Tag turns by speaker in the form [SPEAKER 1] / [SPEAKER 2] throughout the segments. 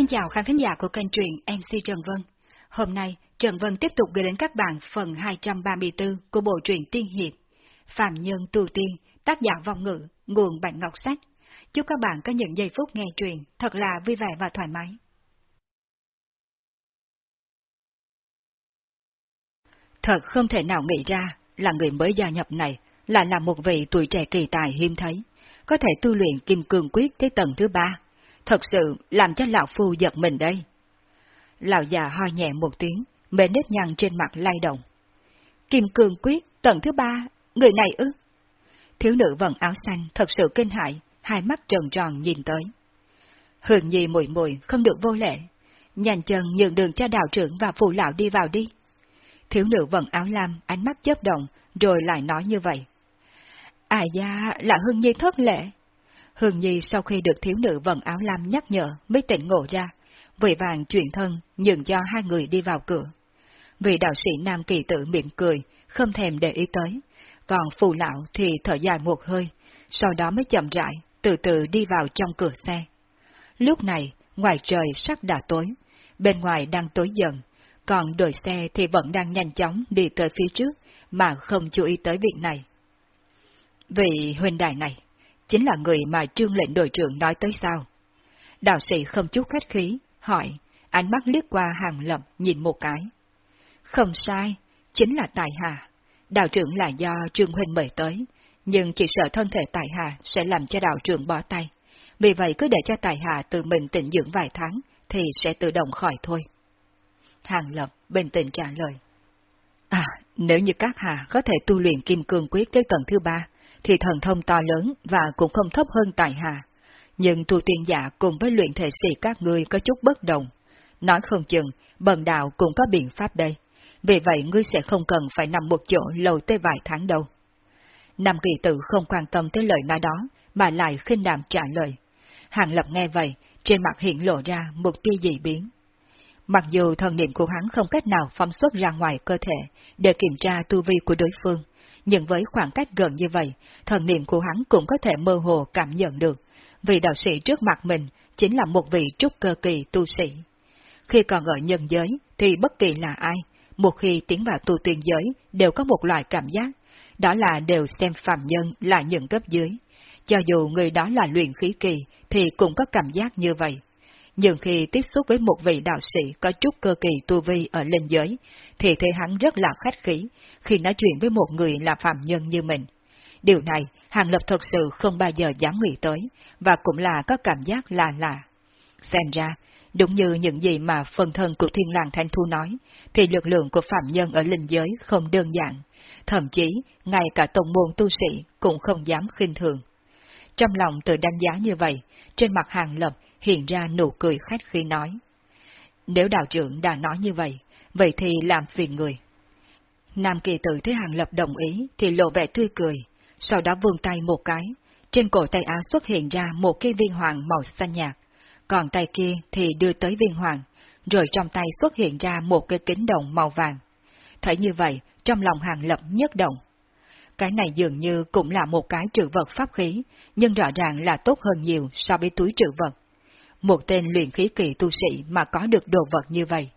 [SPEAKER 1] Xin chào khán thính giả của kênh truyện MC Trần Vân. Hôm nay, Trần Vân tiếp tục gửi đến các bạn phần 234 của bộ truyện Tiên Hiệp, Phạm Nhân Tu Tiên, tác giả vong ngữ, nguồn Bạch Ngọc Sách. Chúc các bạn có những giây phút nghe truyện thật là vui vẻ và thoải mái. Thật không thể nào nghĩ ra là người mới gia nhập này lại là một vị tuổi trẻ kỳ tài hiếm thấy, có thể tu luyện kim cương quyết tới tầng thứ ba. Thật sự làm cho lão phu giật mình đây. Lão già ho nhẹ một tiếng, mê nếp nhăn trên mặt lay động. Kim cương quyết, tầng thứ ba, người này ư? Thiếu nữ vận áo xanh thật sự kinh hại, hai mắt tròn tròn nhìn tới. Hường nhi mùi mùi không được vô lệ, nhanh chân nhường đường cho đạo trưởng và phụ lão đi vào đi. Thiếu nữ vận áo lam, ánh mắt chớp động, rồi lại nói như vậy. À da, là Hương Nhi thất lệ. Hương Nhi sau khi được thiếu nữ vần áo lam nhắc nhở mới tỉnh ngộ ra, vội vàng chuyển thân, nhường cho hai người đi vào cửa. Vị đạo sĩ nam kỳ tử mỉm cười, không thèm để ý tới, còn phù lão thì thở dài một hơi, sau đó mới chậm rãi, từ từ đi vào trong cửa xe. Lúc này, ngoài trời sắc đã tối, bên ngoài đang tối dần, còn đội xe thì vẫn đang nhanh chóng đi tới phía trước, mà không chú ý tới việc này. Vị huynh đại này, chính là người mà trương lệnh đội trưởng nói tới sao? Đạo sĩ không chút khách khí, hỏi, ánh mắt liếc qua hàng lập nhìn một cái. Không sai, chính là Tài Hà. Đạo trưởng là do Trương Huynh mời tới, nhưng chỉ sợ thân thể Tài Hà sẽ làm cho đạo trưởng bỏ tay. Vì vậy cứ để cho Tài Hà tự mình tịnh dưỡng vài tháng, thì sẽ tự động khỏi thôi. Hàng Lập bình tĩnh trả lời. À, nếu như các hà có thể tu luyện kim cương quyết tới tầng thứ ba, thì thần thông to lớn và cũng không thấp hơn tài hà. Nhưng tu tiên giả cùng với luyện thể sĩ các ngươi có chút bất đồng. Nói không chừng, bần đạo cũng có biện pháp đây. Vì vậy ngươi sẽ không cần phải nằm một chỗ lâu tới vài tháng đâu. Nam kỳ tử không quan tâm tới lời nói đó, mà lại khinh đạm trả lời. Hàng lập nghe vậy, trên mặt hiện lộ ra một tia dị biến. Mặc dù thần niệm của hắn không cách nào phóng xuất ra ngoài cơ thể để kiểm tra tu vi của đối phương, nhưng với khoảng cách gần như vậy, thần niệm của hắn cũng có thể mơ hồ cảm nhận được, vì đạo sĩ trước mặt mình chính là một vị trúc cơ kỳ tu sĩ. Khi còn ở nhân giới thì bất kỳ là ai, một khi tiến vào tu tiên giới đều có một loại cảm giác, đó là đều xem phàm nhân là những cấp dưới. Cho dù người đó là luyện khí kỳ thì cũng có cảm giác như vậy nhưng khi tiếp xúc với một vị đạo sĩ có chút cơ kỳ tu vi ở linh giới, thì thấy hắn rất là khách khí khi nói chuyện với một người là phạm nhân như mình. Điều này, Hàng Lập thật sự không bao giờ dám nghĩ tới, và cũng là có cảm giác là lạ. Xem ra, đúng như những gì mà phần thân của thiên làng thanh thu nói, thì lực lượng của phạm nhân ở linh giới không đơn giản, thậm chí ngay cả tổng môn tu sĩ cũng không dám khinh thường. Trong lòng tự đánh giá như vậy, trên mặt Hàng Lập hiện ra nụ cười khách khi nói. Nếu đạo trưởng đã nói như vậy, vậy thì làm phiền người. Nam kỳ tử thấy Hàng Lập đồng ý thì lộ vẻ tươi cười, sau đó vươn tay một cái, trên cổ tay áo xuất hiện ra một cái viên hoàng màu xanh nhạt, còn tay kia thì đưa tới viên hoàng, rồi trong tay xuất hiện ra một cái kính đồng màu vàng. Thấy như vậy, trong lòng Hàng Lập nhất động. Cái này dường như cũng là một cái trữ vật pháp khí, nhưng rõ ràng là tốt hơn nhiều so với túi trữ vật. Một tên luyện khí kỳ tu sĩ mà có được đồ vật như vậy,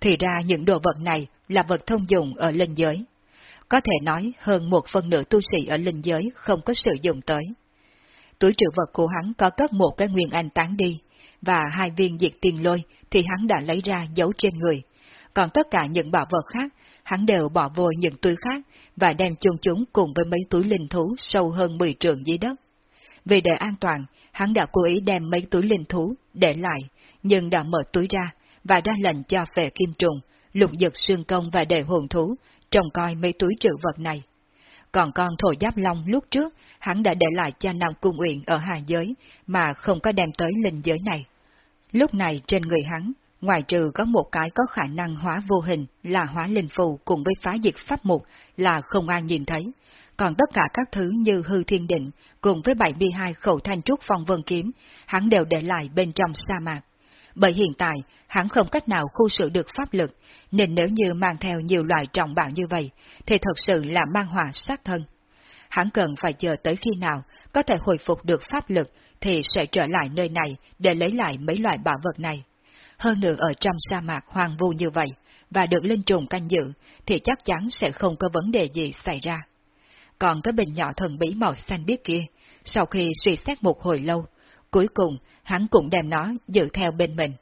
[SPEAKER 1] thì ra những đồ vật này là vật thông dụng ở linh giới. Có thể nói hơn một phần nửa tu sĩ ở linh giới không có sử dụng tới. Túi trữ vật của hắn có cất một cái nguyên anh tán đi, và hai viên diệt tiền lôi thì hắn đã lấy ra giấu trên người. Còn tất cả những bảo vật khác, hắn đều bỏ vô những túi khác và đem chôn chúng cùng với mấy túi linh thú sâu hơn 10 trường dưới đất. Vì để an toàn, hắn đã cố ý đem mấy túi linh thú để lại, nhưng đã mở túi ra và ra lệnh cho phệ kim trùng, lục giật xương công và đệ hồn thú, trông coi mấy túi trữ vật này. Còn con thổ giáp long lúc trước, hắn đã để lại cho Nam Cung Uyển ở hà giới, mà không có đem tới linh giới này. Lúc này trên người hắn, ngoài trừ có một cái có khả năng hóa vô hình là hóa linh phù cùng với phá diệt pháp mục là không ai nhìn thấy, còn tất cả các thứ như hư thiên định, cùng với 72 khẩu thanh trúc phong vân kiếm, hắn đều để lại bên trong sa mạc. Bởi hiện tại, hắn không cách nào khu sự được pháp lực, nên nếu như mang theo nhiều loại trọng bảo như vậy, thì thật sự là mang họa sát thân. Hắn cần phải chờ tới khi nào có thể hồi phục được pháp lực, thì sẽ trở lại nơi này để lấy lại mấy loại bảo vật này hơn nữa ở trong sa mạc hoang vu như vậy, và được linh trùng canh giữ, thì chắc chắn sẽ không có vấn đề gì xảy ra. Còn cái bình nhỏ thần bí màu xanh biếc kia, sau khi suy xét một hồi lâu, cuối cùng hắn cũng đem nó giữ theo bên mình.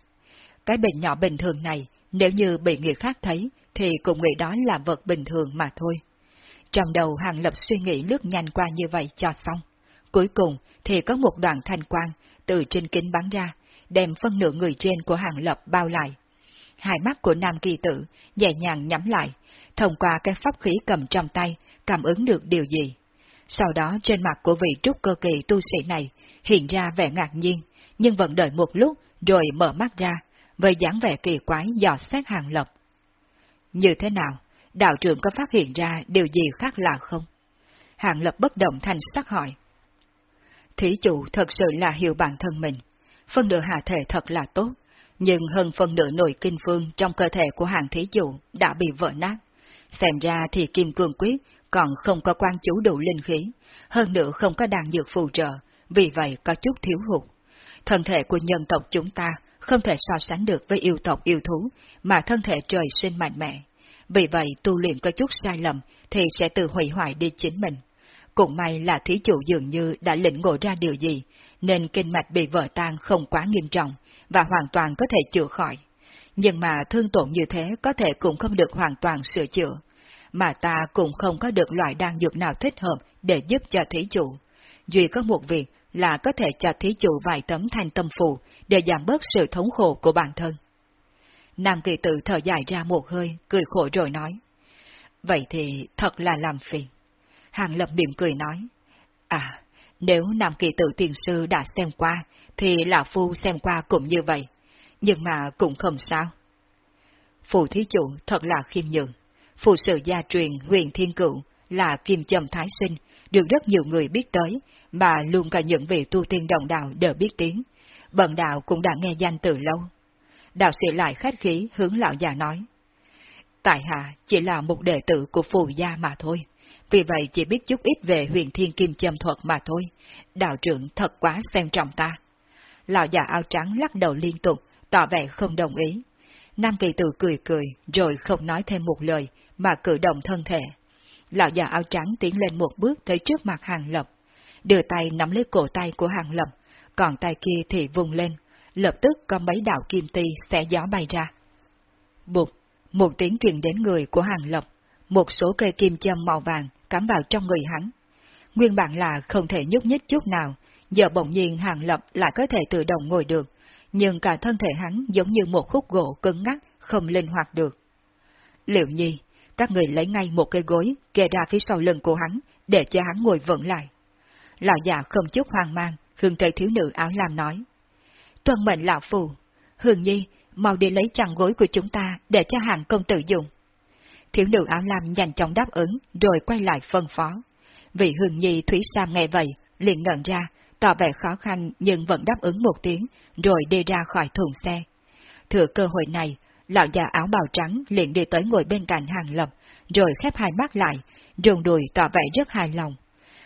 [SPEAKER 1] Cái bình nhỏ bình thường này, nếu như bị người khác thấy, thì cũng nghĩ đó là vật bình thường mà thôi. Trong đầu Hàng Lập suy nghĩ lướt nhanh qua như vậy cho xong. Cuối cùng thì có một đoàn thanh quang từ trên kính bắn ra, đem phân nửa người trên của Hàng Lập bao lại. Hai mắt của nam kỳ tử nhẹ nhàng nhắm lại, thông qua cái pháp khí cầm trong tay, cảm ứng được điều gì. Sau đó trên mặt của vị trúc cơ kỳ tu sĩ này hiện ra vẻ ngạc nhiên, nhưng vẫn đợi một lúc rồi mở mắt ra, với dáng vẻ kỳ quái dò xét hàng lập. Như thế nào? Đạo trưởng có phát hiện ra điều gì khác lạ không? Hàng lập bất động thành sắc hỏi. Thí chủ thật sự là hiểu bản thân mình, phân nửa hạ thể thật là tốt, nhưng hơn phần nửa nội kinh phương trong cơ thể của hàng thí chủ đã bị vỡ nát. Xem ra thì kim cương quyết còn không có quan chú đủ linh khí, hơn nữa không có đàn dược phù trợ, vì vậy có chút thiếu hụt. Thân thể của nhân tộc chúng ta không thể so sánh được với yêu tộc yêu thú, mà thân thể trời sinh mạnh mẽ. Vì vậy tu luyện có chút sai lầm thì sẽ tự hủy hoại đi chính mình. Cũng may là thí chủ dường như đã lĩnh ngộ ra điều gì, nên kinh mạch bị vỡ tan không quá nghiêm trọng, và hoàn toàn có thể chữa khỏi. Nhưng mà thương tổn như thế có thể cũng không được hoàn toàn sửa chữa, mà ta cũng không có được loại đan dược nào thích hợp để giúp cho thí chủ. Duy có một việc là có thể cho thí chủ vài tấm thanh tâm phù để giảm bớt sự thống khổ của bản thân. Nam kỳ tự thở dài ra một hơi, cười khổ rồi nói. Vậy thì thật là làm phiền. Hàng lập mỉm cười nói. À, nếu Nam kỳ tử tiền sư đã xem qua, thì Lão Phu xem qua cũng như vậy. Nhưng mà cũng không sao. phụ thí chủ thật là khiêm nhường. phụ sự gia truyền huyền thiên cựu là kim trầm thái sinh, được rất nhiều người biết tới, mà luôn cả những vị tu tiên đồng đạo đều biết tiếng. Bận đạo cũng đã nghe danh từ lâu. Đạo sĩ lại khách khí hướng lão già nói. Tại hạ chỉ là một đệ tử của phù gia mà thôi, vì vậy chỉ biết chút ít về huyền thiên kim châm thuật mà thôi. Đạo trưởng thật quá xem trọng ta. Lão già áo trắng lắc đầu liên tục, tỏ vẻ không đồng ý. Nam kỳ tử cười cười, rồi không nói thêm một lời, mà cử động thân thể. Lão già áo trắng tiến lên một bước tới trước mặt hàng lập, đưa tay nắm lấy cổ tay của hàng lập, còn tay kia thì vùng lên, lập tức có mấy đạo kim ti sẽ gió bay ra. Bụt, một tiếng truyền đến người của hàng lập, một số cây kim châm màu vàng cắm vào trong người hắn. Nguyên bản là không thể nhúc nhích chút nào, giờ bỗng nhiên hàng lập lại có thể tự động ngồi được, nhưng cả thân thể hắn giống như một khúc gỗ cứng ngắc, không linh hoạt được. Liệu nhi, các người lấy ngay một cây gối kê ra phía sau lưng của hắn, để cho hắn ngồi vững lại. Lão già không chút hoang mang, hướng cây thiếu nữ áo lam nói. Tuân mệnh lão phù, Hương Nhi, mau đi lấy chăn gối của chúng ta để cho hàng công tử dùng. Thiếu nữ áo lam nhanh chóng đáp ứng, rồi quay lại phân phó. Vị Hương Nhi Thúy Sam nghe vậy, liền ngẩn ra, tỏ vẻ khó khăn nhưng vẫn đáp ứng một tiếng, rồi đi ra khỏi thùng xe. Thừa cơ hội này, lão già áo bào trắng liền đi tới ngồi bên cạnh hàng lập, rồi khép hai mắt lại, rùng đùi tỏ vẻ rất hài lòng.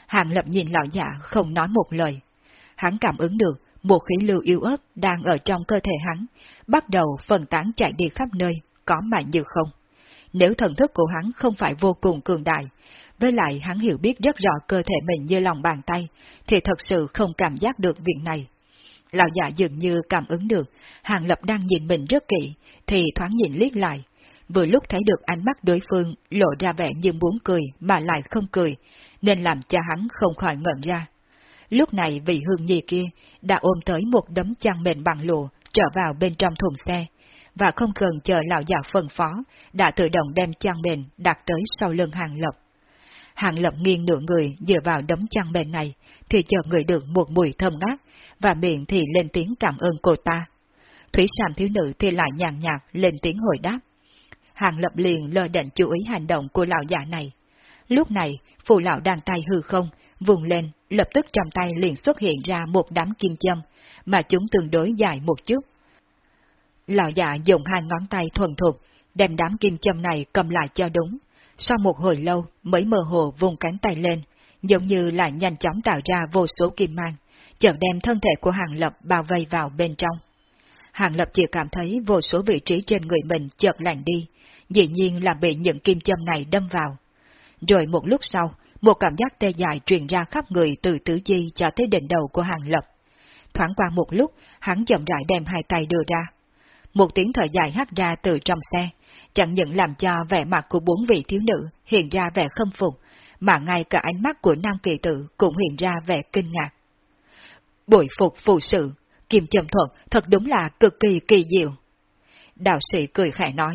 [SPEAKER 1] Hàng lập nhìn lão già không nói một lời. Hắn cảm ứng được một khí lưu yếu ớt đang ở trong cơ thể hắn, bắt đầu phần tán chạy đi khắp nơi, có mà như không. Nếu thần thức của hắn không phải vô cùng cường đại, với lại hắn hiểu biết rất rõ cơ thể mình như lòng bàn tay, thì thật sự không cảm giác được việc này. Lão giả dường như cảm ứng được, Hàng Lập đang nhìn mình rất kỹ, thì thoáng nhìn liếc lại. Vừa lúc thấy được ánh mắt đối phương lộ ra vẻ như muốn cười mà lại không cười, nên làm cho hắn không khỏi ngẩn ra. Lúc này vị hương nhi kia đã ôm tới một đấm chăn mền bằng lụa trở vào bên trong thùng xe, và không cần chờ lão già phân phó, đã tự động đem chăn mền đặt tới sau lưng hàng lập. Hàng lập nghiêng nửa người dựa vào đấm chăn mền này, thì chờ người được một mùi thơm ngát, và miệng thì lên tiếng cảm ơn cô ta. Thủy Sàm thiếu nữ thì lại nhàn nhạt lên tiếng hồi đáp. Hàng lập liền lơ định chú ý hành động của lão già này. Lúc này, phụ lão đang tay hư không, vùng lên, lập tức trong tay liền xuất hiện ra một đám kim châm, mà chúng tương đối dài một chút. Lão già dùng hai ngón tay thuần thục, đem đám kim châm này cầm lại cho đúng. Sau một hồi lâu mới mơ hồ vùng cánh tay lên, giống như là nhanh chóng tạo ra vô số kim mang, chợt đem thân thể của hàng lập bao vây vào bên trong. Hàng Lập chỉ cảm thấy vô số vị trí trên người mình chợt lạnh đi, dĩ nhiên là bị những kim châm này đâm vào. Rồi một lúc sau, một cảm giác tê dại truyền ra khắp người từ tứ chi cho tới đỉnh đầu của Hàng Lập. Thoáng qua một lúc, hắn chậm rãi đem hai tay đưa ra. Một tiếng thở dài hắt ra từ trong xe, chẳng những làm cho vẻ mặt của bốn vị thiếu nữ hiện ra vẻ khâm phục, mà ngay cả ánh mắt của nam kỳ tử cũng hiện ra vẻ kinh ngạc. Bội phục phù sự, Kim châm Thuận thật đúng là cực kỳ kỳ diệu. Đạo sĩ cười khẽ nói,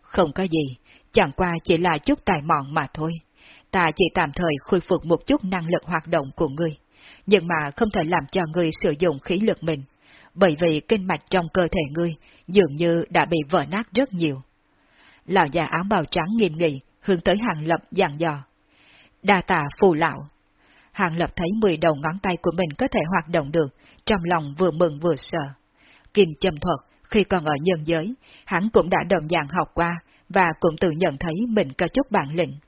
[SPEAKER 1] không có gì, chẳng qua chỉ là chút tài mọn mà thôi. Ta chỉ tạm thời khôi phục một chút năng lực hoạt động của ngươi, nhưng mà không thể làm cho ngươi sử dụng khí lực mình, bởi vì kinh mạch trong cơ thể ngươi dường như đã bị vỡ nát rất nhiều. Lão già áo bào trắng nghiêm nghị, hướng tới hàng lập dặn dò. Đa tạ phù lão. Hàng lập thấy 10 đầu ngón tay của mình có thể hoạt động được, trong lòng vừa mừng vừa sợ. Kim châm thuật, khi còn ở nhân giới, hắn cũng đã đồng dạng học qua, và cũng tự nhận thấy mình có chút bản lĩnh.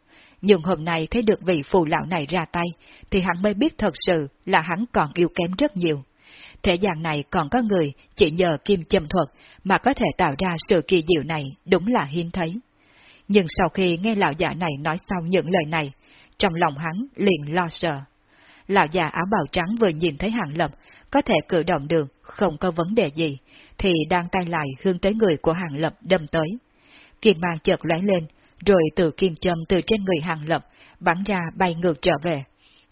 [SPEAKER 1] Nhưng hôm nay thấy được vị phù lão này ra tay, thì hắn mới biết thật sự là hắn còn yếu kém rất nhiều. Thế gian này còn có người chỉ nhờ kim châm thuật mà có thể tạo ra sự kỳ diệu này đúng là hiếm thấy. Nhưng sau khi nghe lão già này nói xong những lời này, trong lòng hắn liền lo sợ. Lão già áo bào trắng vừa nhìn thấy hàng lập, có thể cử động được, không có vấn đề gì, thì đang tay lại hướng tới người của hàng lập đâm tới. Kim mang chợt lóe lên, rồi từ kim châm từ trên người hàng lập, bắn ra bay ngược trở về.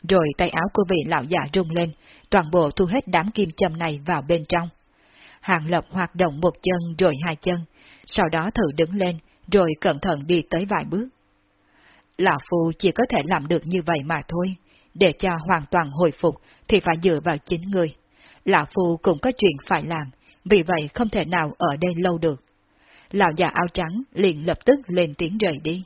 [SPEAKER 1] Rồi tay áo của vị lão già rung lên, toàn bộ thu hết đám kim châm này vào bên trong. Hàng lập hoạt động một chân rồi hai chân, sau đó thử đứng lên, rồi cẩn thận đi tới vài bước. Lão Phu chỉ có thể làm được như vậy mà thôi, để cho hoàn toàn hồi phục thì phải dựa vào chính người. Lão Phu cũng có chuyện phải làm, vì vậy không thể nào ở đây lâu được. Lão già áo trắng liền lập tức lên tiếng rời đi.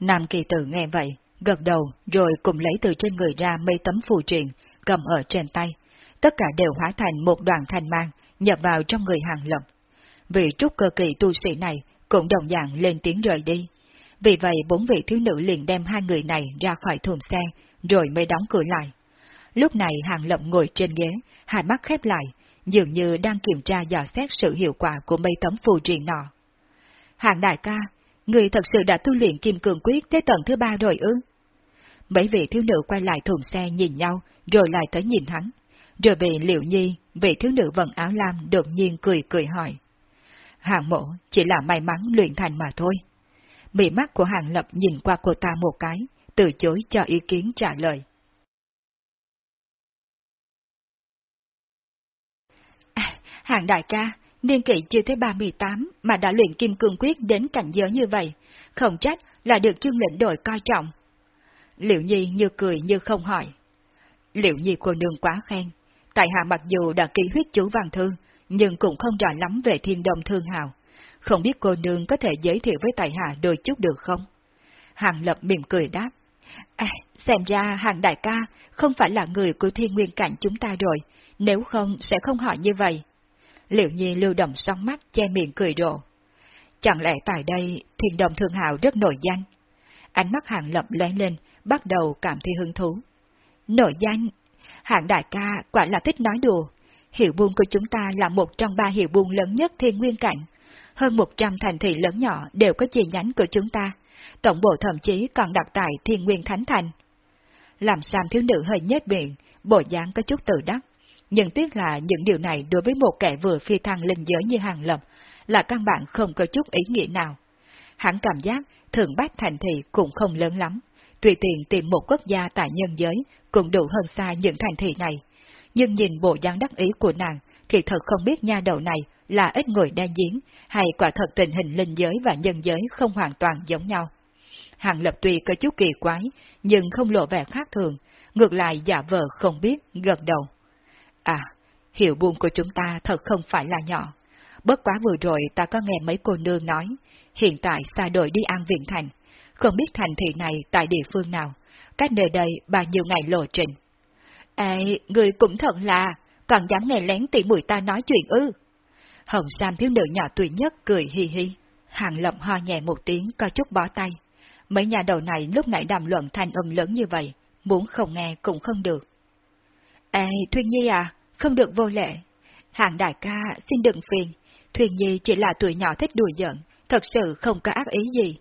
[SPEAKER 1] Nam kỳ tử nghe vậy, gật đầu rồi cùng lấy từ trên người ra mấy tấm phù truyền, cầm ở trên tay. Tất cả đều hóa thành một đoàn thanh mang, nhập vào trong người hàng lập. Vị trúc cơ kỳ tu sĩ này cũng đồng dạng lên tiếng rời đi. Vì vậy bốn vị thiếu nữ liền đem hai người này ra khỏi thùng xe, rồi mới đóng cửa lại. Lúc này hàng lập ngồi trên ghế, hai mắt khép lại, dường như đang kiểm tra dò xét sự hiệu quả của mấy tấm phù truyền nọ. Hàng đại ca, người thật sự đã tu luyện kim cường quyết tới tầng thứ ba rồi ư? Mấy vị thiếu nữ quay lại thùng xe nhìn nhau, rồi lại tới nhìn hắn. Rồi bị liệu nhi, vị thiếu nữ vận áo lam đột nhiên cười cười hỏi. hạng mộ chỉ là may mắn luyện thành mà thôi. Mị mắt của hạng lập nhìn qua cô ta một cái, từ chối cho ý kiến trả lời. À, đại ca, niên kỷ chưa tới 38 mà đã luyện kim cương quyết đến cảnh giới như vậy, không trách là được trương lĩnh đội coi trọng. Liệu Nhi như cười như không hỏi. Liệu Nhi cô nương quá khen, tại hạ mặc dù đã ký huyết chú văn thư, nhưng cũng không rõ lắm về thiên đồng thương hào. Không biết cô nương có thể giới thiệu với tại hạ đôi chút được không? Hàng lập mỉm cười đáp. À, xem ra hàng đại ca không phải là người của thiên nguyên cảnh chúng ta rồi, nếu không sẽ không hỏi như vậy. Liệu nhi lưu động song mắt che miệng cười rộ. Chẳng lẽ tại đây thiên đồng thương hào rất nổi danh? Ánh mắt hàng lập lóe lên, bắt đầu cảm thấy hứng thú. Nổi danh? Hạng đại ca quả là thích nói đùa. Hiệu buôn của chúng ta là một trong ba hiệu buôn lớn nhất thiên nguyên cảnh. Hơn một trăm thành thị lớn nhỏ đều có chi nhánh của chúng ta. Tổng bộ thậm chí còn đặt tại thiên nguyên thánh thành. Làm Sam thiếu nữ hơi nhếch miệng, bộ dáng có chút tự đắc. Nhưng tiếc là những điều này đối với một kẻ vừa phi thăng linh giới như hàng lập là căn bản không có chút ý nghĩa nào. Hắn cảm giác thượng bách thành thị cũng không lớn lắm, tùy tiện tìm một quốc gia tại nhân giới cũng đủ hơn xa những thành thị này. Nhưng nhìn bộ dáng đắc ý của nàng, thì thật không biết nha đầu này là ít người đa giếng, hay quả thật tình hình linh giới và nhân giới không hoàn toàn giống nhau. Hàng lập tuy có chút kỳ quái, nhưng không lộ vẻ khác thường, ngược lại giả vờ không biết, gật đầu. À, hiệu buôn của chúng ta thật không phải là nhỏ. Bất quá vừa rồi ta có nghe mấy cô nương nói, hiện tại xa đội đi An Viện Thành, không biết thành thị này tại địa phương nào, cách nơi đây bao nhiêu ngày lộ trình. Ê, người cũng thật là, còn dám nghe lén tỉ mùi ta nói chuyện ư. Hồng Sam thiếu nữ nhỏ tuổi nhất cười hi hi. Hàng lậm ho nhẹ một tiếng có chút bó tay. Mấy nhà đầu này lúc nãy đàm luận thanh âm lớn như vậy, muốn không nghe cũng không được. Ê, Thuyên Nhi à, không được vô lệ. Hàng đại ca xin đừng phiền, Thuyền Nhi chỉ là tuổi nhỏ thích đùa giận, thật sự không có ác ý gì.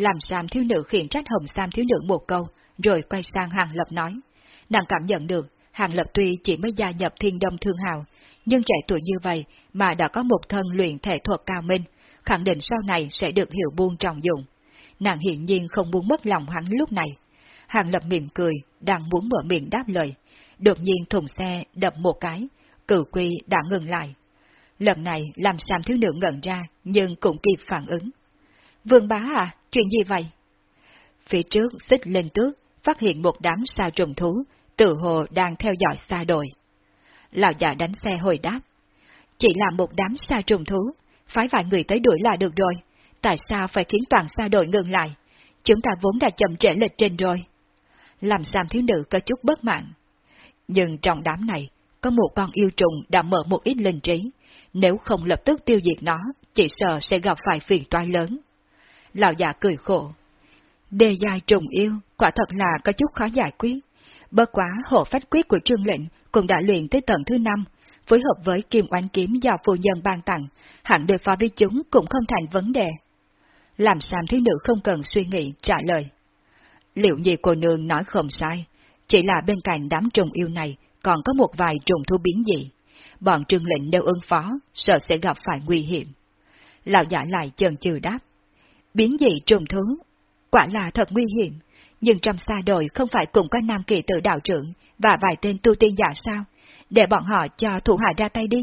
[SPEAKER 1] Làm Sam thiếu nữ khiển trách Hồng Sam thiếu nữ một câu, rồi quay sang Hàng Lập nói. Nàng cảm nhận được, Hàng Lập tuy chỉ mới gia nhập thiên đông thương hào, nhưng trẻ tuổi như vậy mà đã có một thân luyện thể thuật cao minh, khẳng định sau này sẽ được hiểu buông trọng dụng. Nàng hiện nhiên không muốn mất lòng hắn lúc này. Hàng Lập mỉm cười, đang muốn mở miệng đáp lời. Đột nhiên thùng xe đập một cái, cử quy đã ngừng lại. Lần này làm Sam thiếu nữ ngẩn ra, nhưng cũng kịp phản ứng. Vương bá à, chuyện gì vậy? Phía trước xích lên tước, phát hiện một đám sa trùng thú, tự hồ đang theo dõi xa đội. Lão già đánh xe hồi đáp. Chỉ là một đám sa trùng thú, phái vài người tới đuổi là được rồi. Tại sao phải khiến toàn xa đội ngừng lại? Chúng ta vốn đã chậm trễ lịch trình rồi. Làm Sam thiếu nữ có chút bất mãn. Nhưng trong đám này, có một con yêu trùng đã mở một ít linh trí. Nếu không lập tức tiêu diệt nó, chỉ sợ sẽ gặp phải phiền toái lớn. Lão già cười khổ. Đề dài trùng yêu, quả thật là có chút khó giải quyết. Bất quá hộ phách quyết của trương lệnh cũng đã luyện tới tầng thứ năm, phối hợp với kim oanh kiếm do phụ nhân ban tặng, hẳn đối phó với chúng cũng không thành vấn đề. Làm Sam thiếu nữ không cần suy nghĩ trả lời. Liệu gì cô nương nói không sai, chỉ là bên cạnh đám trùng yêu này còn có một vài trùng thu biến dị. Bọn trương lệnh đều ứng phó, sợ sẽ gặp phải nguy hiểm. Lão giả lại chần chừ đáp. Biến dị trùng thú, quả là thật nguy hiểm, nhưng trong xa đội không phải cùng có nam kỳ tự đạo trưởng và vài tên tu tiên giả sao, để bọn họ cho thủ hạ ra tay đi.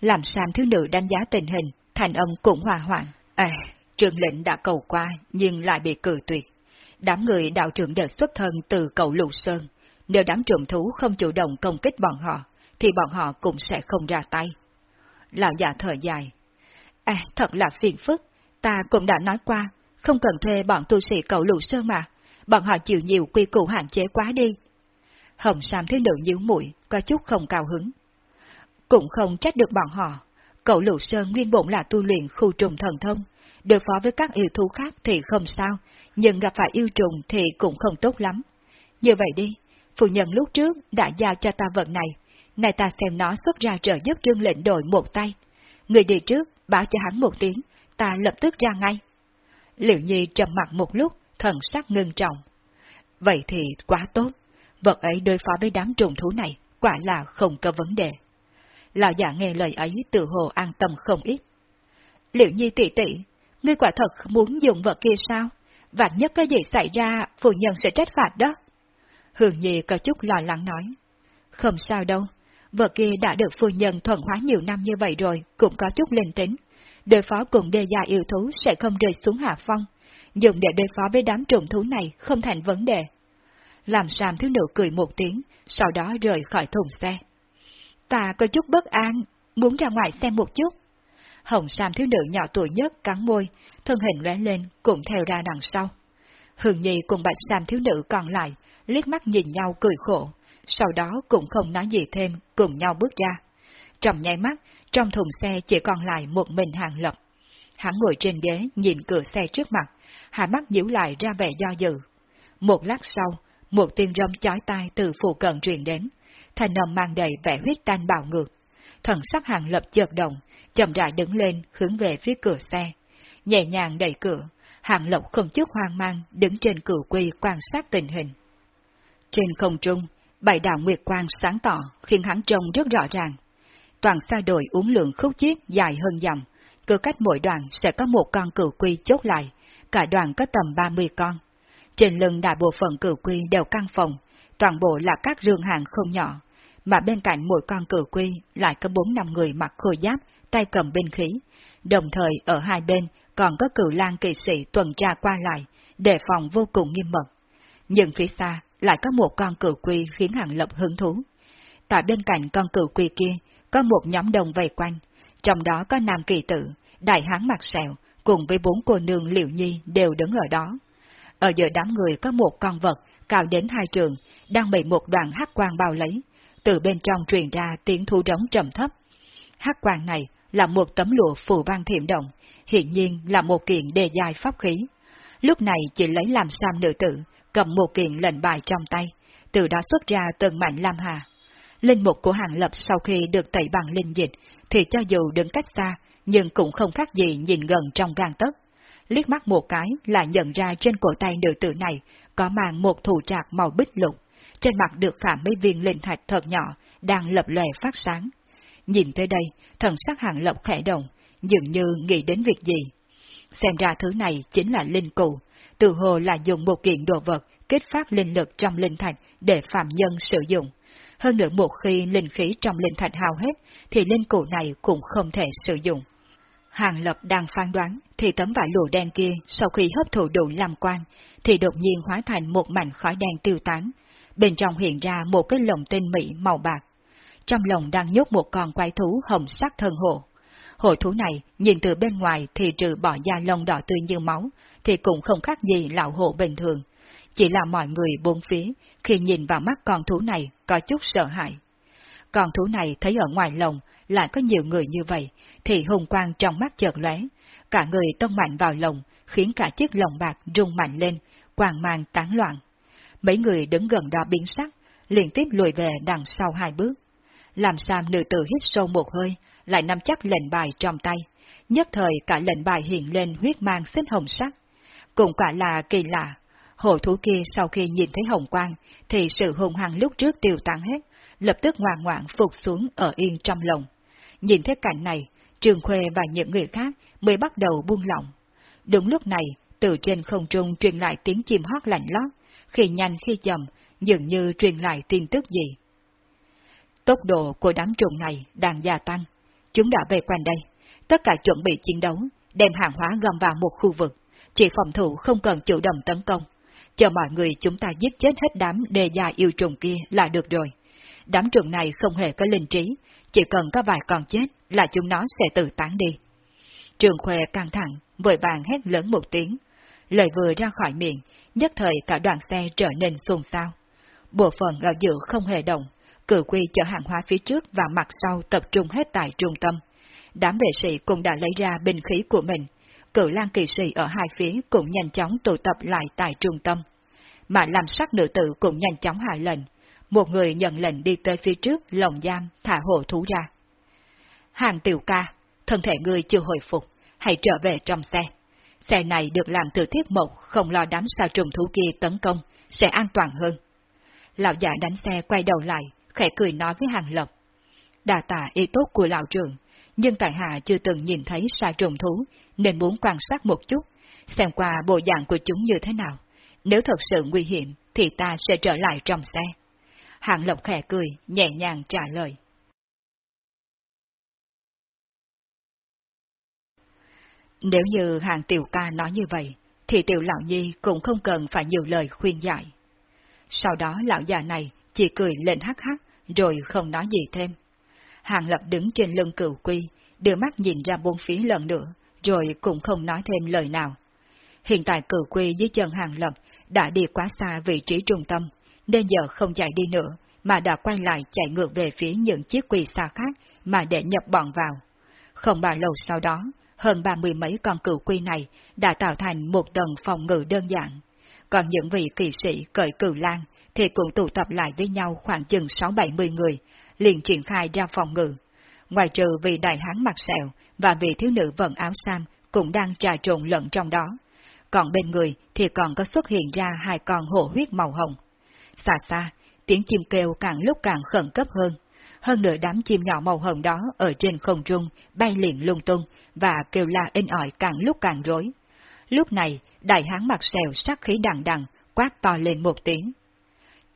[SPEAKER 1] Làm Sam thiếu nữ đánh giá tình hình, thành âm cũng hòa hoạn. À, trường lệnh đã cầu qua nhưng lại bị cử tuyệt. Đám người đạo trưởng đều xuất thân từ cầu Lục Sơn, nếu đám trộm thú không chủ động công kích bọn họ, thì bọn họ cũng sẽ không ra tay. Lão già thở dài. À, thật là phiền phức, ta cũng đã nói qua, không cần thuê bọn tu sĩ cậu lũ Sơn mà, bọn họ chịu nhiều quy củ hạn chế quá đi. Hồng Sam thấy nữ nhíu mũi, có chút không cao hứng. Cũng không trách được bọn họ, cậu lũ Sơn nguyên bổn là tu luyện khu trùng thần thông, đối phó với các yêu thú khác thì không sao, nhưng gặp phải yêu trùng thì cũng không tốt lắm. Như vậy đi, phụ nhân lúc trước đã giao cho ta vận này, này ta xem nó xuất ra trợ giúp trương lệnh đội một tay. Người đi trước, báo cho hắn một tiếng, ta lập tức ra ngay. Liệu nhi trầm mặt một lúc, thần sắc ngưng trọng. Vậy thì quá tốt, vật ấy đối phó với đám trùng thú này, quả là không có vấn đề. Lão giả nghe lời ấy tự hồ an tâm không ít. Liệu nhi tỷ tỷ, ngươi quả thật muốn dùng vật kia sao? Và nhất cái gì xảy ra, phụ nhân sẽ trách phạt đó. Hương Nhi có chút lo lắng nói. Không sao đâu, vật kia đã được phu nhân thuận hóa nhiều năm như vậy rồi, cũng có chút linh tính. Đối phó cùng đê gia yêu thú sẽ không rơi xuống hạ phong. Dùng để đối phó với đám trùng thú này không thành vấn đề. Làm Sam thiếu nữ cười một tiếng, sau đó rời khỏi thùng xe. Ta có chút bất an, muốn ra ngoài xem một chút. Hồng Sam thiếu nữ nhỏ tuổi nhất cắn môi, thân hình lóe lên cũng theo ra đằng sau. Hường Nhi cùng Bạch Sam thiếu nữ còn lại, liếc mắt nhìn nhau cười khổ, sau đó cũng không nói gì thêm, cùng nhau bước ra. Trong nháy mắt, trong thùng xe chỉ còn lại một mình hàng lập. Hắn ngồi trên ghế nhìn cửa xe trước mặt, hai mắt nhíu lại ra vẻ do dự. Một lát sau, một tiếng râm chói tai từ phụ cận truyền đến, thành âm mang đầy vẻ huyết tanh bạo ngược. Thần sắc hàng lập chợt động, chậm rãi đứng lên hướng về phía cửa xe. Nhẹ nhàng đẩy cửa, hàng lập không chút hoang mang đứng trên cửa quy quan sát tình hình. Trên không trung, bảy đạo nguyệt quang sáng tỏ khiến hắn trông rất rõ ràng. Toàn xa đội uống lượng khúc chiết dài hơn dặm, cứ cách mỗi đoàn sẽ có một con cửu quy chốt lại, cả đoàn có tầm 30 con. Trên lưng đại bộ phận cửu quy đều căng phòng, toàn bộ là các rương hàng không nhỏ, mà bên cạnh mỗi con cửu quy lại có bốn năm người mặc khôi giáp, tay cầm binh khí, đồng thời ở hai bên còn có cửu lang kỳ sĩ tuần tra qua lại, đề phòng vô cùng nghiêm mật. Nhưng phía xa lại có một con cửu quy khiến Hàng Lập hứng thú. Tại bên cạnh con cửu quy kia, có một nhóm đồng vây quanh, trong đó có nam kỳ tử, đại hán mặt sẹo, cùng với bốn cô nương liệu nhi đều đứng ở đó. Ở giữa đám người có một con vật cao đến hai trường, đang bị một đoàn hắc quang bao lấy, từ bên trong truyền ra tiếng thu trống trầm thấp. Hắc quang này là một tấm lụa phù văn thiểm động, hiện nhiên là một kiện đề dài pháp khí. Lúc này chỉ lấy làm sam nữ tử, cầm một kiện lệnh bài trong tay, từ đó xuất ra từng mảnh lam hà. Linh mục của Hàng Lập sau khi được tẩy bằng linh dịch, thì cho dù đứng cách xa, nhưng cũng không khác gì nhìn gần trong gan tấc. Liếc mắt một cái là nhận ra trên cổ tay nữ tử này có mang một thủ trạc màu bích lục, trên mặt được khảm mấy viên linh thạch thật nhỏ, đang lập lòe phát sáng. Nhìn tới đây, thần sắc Hàng Lập khẽ động, dường như nghĩ đến việc gì. Xem ra thứ này chính là linh cụ, từ hồ là dùng một kiện đồ vật kết phát linh lực trong linh thạch để phạm nhân sử dụng. Hơn nữa một khi linh khí trong linh thạch hao hết, thì linh cụ này cũng không thể sử dụng. Hàng Lập đang phán đoán, thì tấm vải lụa đen kia sau khi hấp thụ đủ làm quan, thì đột nhiên hóa thành một mảnh khói đen tiêu tán. Bên trong hiện ra một cái lồng tinh mỹ màu bạc. Trong lồng đang nhốt một con quái thú hồng sắc thân hộ. Hộ thú này nhìn từ bên ngoài thì trừ bỏ da lông đỏ tươi như máu, thì cũng không khác gì lão hộ bình thường. Chỉ là mọi người bốn phía, khi nhìn vào mắt con thú này có chút sợ hãi. Con thú này thấy ở ngoài lồng lại có nhiều người như vậy, thì hùng quang trong mắt chợt lóe, cả người tông mạnh vào lồng, khiến cả chiếc lồng bạc rung mạnh lên, quàng mang tán loạn. Mấy người đứng gần đó biến sắc, liên tiếp lùi về đằng sau hai bước. Làm sao nữ tử hít sâu một hơi, lại nắm chắc lệnh bài trong tay. Nhất thời cả lệnh bài hiện lên huyết mang xích hồng sắc. Cũng quả là kỳ lạ, Hổ thú kia sau khi nhìn thấy hồng quang, thì sự hung hăng lúc trước tiêu tan hết, lập tức ngoan ngoãn phục xuống ở yên trong lòng. Nhìn thấy cảnh này, Trường Khuê và những người khác mới bắt đầu buông lỏng. Đúng lúc này, từ trên không trung truyền lại tiếng chim hót lạnh lót, khi nhanh khi chậm, dường như truyền lại tin tức gì. Tốc độ của đám trùng này đang gia tăng. Chúng đã về quanh đây. Tất cả chuẩn bị chiến đấu, đem hàng hóa gom vào một khu vực. Chỉ phòng thủ không cần chủ động tấn công. Chờ mọi người chúng ta giết chết hết đám đề gia yêu trùng kia là được rồi. Đám trùng này không hề có linh trí, chỉ cần có vài con chết là chúng nó sẽ tự tán đi. Trường Khuê căng thẳng, vội vàng hét lớn một tiếng. Lời vừa ra khỏi miệng, nhất thời cả đoàn xe trở nên xôn xao. Bộ phận ở giữa không hề động, cử quy chở hàng hóa phía trước và mặt sau tập trung hết tại trung tâm. Đám vệ sĩ cũng đã lấy ra binh khí của mình, cửu lang kỳ sĩ ở hai phía cũng nhanh chóng tụ tập lại tại trung tâm. Mà làm sắc nữ tử cũng nhanh chóng hạ lệnh, một người nhận lệnh đi tới phía trước lồng giam thả hộ thú ra. Hàng tiểu ca, thân thể người chưa hồi phục, hãy trở về trong xe. Xe này được làm từ thiết mộc, không lo đám sao trùng thú kia tấn công, sẽ an toàn hơn. Lão giả đánh xe quay đầu lại, khẽ cười nói với Hàng Lập. Đà tạ ý tốt của lão trưởng, nhưng tại hạ chưa từng nhìn thấy sa trùng thú, nên muốn quan sát một chút, xem qua bộ dạng của chúng như thế nào. Nếu thật sự nguy hiểm, thì ta sẽ trở lại trong xe. Hàng lộc khẽ cười, nhẹ nhàng trả lời. Nếu như hàng tiểu ca nói như vậy, thì tiểu lão nhi cũng không cần phải nhiều lời khuyên giải. Sau đó lão già này chỉ cười lên hắc hắc, rồi không nói gì thêm. Hàng lập đứng trên lưng cửu quy, đưa mắt nhìn ra bốn phía lần nữa, rồi cũng không nói thêm lời nào. Hiện tại cửu quy dưới chân hàng lập đã đi quá xa vị trí trung tâm, nên giờ không chạy đi nữa, mà đã quay lại chạy ngược về phía những chiếc quỳ xa khác mà để nhập bọn vào. Không bao lâu sau đó, hơn ba mươi mấy con cửu quy này đã tạo thành một tầng phòng ngự đơn giản. Còn những vị kỳ sĩ cởi cửu lan thì cũng tụ tập lại với nhau khoảng chừng sáu bảy mươi người, liền triển khai ra phòng ngự. Ngoài trừ vị đại hán mặt sẹo và vị thiếu nữ vận áo sam cũng đang trà trộn lẫn trong đó. Còn bên người thì còn có xuất hiện ra hai con hổ huyết màu hồng. Xa xa, tiếng chim kêu càng lúc càng khẩn cấp hơn. Hơn nữa đám chim nhỏ màu hồng đó ở trên không trung bay liền lung tung và kêu la in ỏi càng lúc càng rối. Lúc này, đại hán mặt sẹo sắc khí đằng đằng, quát to lên một tiếng.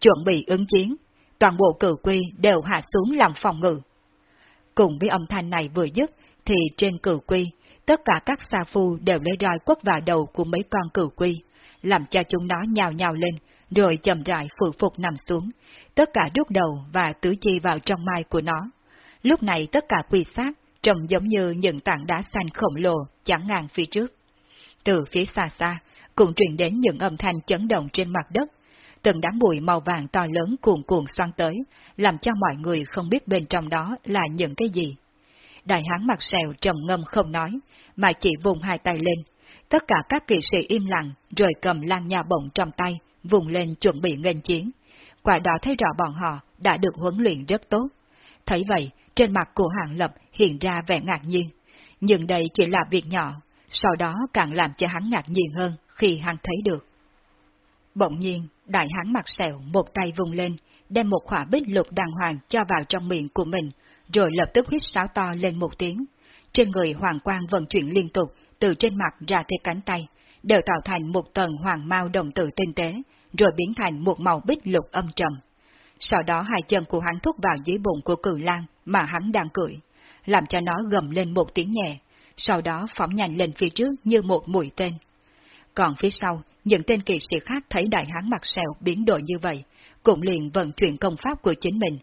[SPEAKER 1] Chuẩn bị ứng chiến, toàn bộ cử quy đều hạ xuống làm phòng ngự. Cùng với âm thanh này vừa dứt, thì trên cử quy, tất cả các sa phu đều lấy roi quất vào đầu của mấy con cử quy, làm cho chúng nó nhào nhào lên, rồi chậm rãi phụ phục nằm xuống, tất cả rút đầu và tứ chi vào trong mai của nó. Lúc này tất cả quỳ sát, trông giống như những tảng đá xanh khổng lồ chẳng ngang phía trước. Từ phía xa xa, cũng truyền đến những âm thanh chấn động trên mặt đất. Từng đám bụi màu vàng to lớn cuồn cuộn xoan tới, làm cho mọi người không biết bên trong đó là những cái gì. Đại hán mặt sẹo trầm ngâm không nói, mà chỉ vùng hai tay lên. Tất cả các kỵ sĩ im lặng, rồi cầm lan nhà bổng trong tay, vùng lên chuẩn bị nghênh chiến. Quả đó thấy rõ bọn họ đã được huấn luyện rất tốt. Thấy vậy, trên mặt của Hàng Lập hiện ra vẻ ngạc nhiên. Nhưng đây chỉ là việc nhỏ, sau đó càng làm cho hắn ngạc nhiên hơn khi hắn thấy được. Bỗng nhiên, đại hán mặt sẹo một tay vùng lên, đem một khỏa bích lục đàng hoàng cho vào trong miệng của mình, rồi lập tức hít sáo to lên một tiếng. Trên người hoàng quang vận chuyển liên tục, từ trên mặt ra tới cánh tay, đều tạo thành một tầng hoàng mau đồng tử tinh tế, rồi biến thành một màu bích lục âm trầm. Sau đó hai chân của hắn thúc vào dưới bụng của cử lang mà hắn đang cưỡi, làm cho nó gầm lên một tiếng nhẹ, sau đó phóng nhanh lên phía trước như một mũi tên. Còn phía sau, những tên kỳ sĩ khác thấy đại hán mặt sẹo biến đổi như vậy, cũng liền vận chuyển công pháp của chính mình.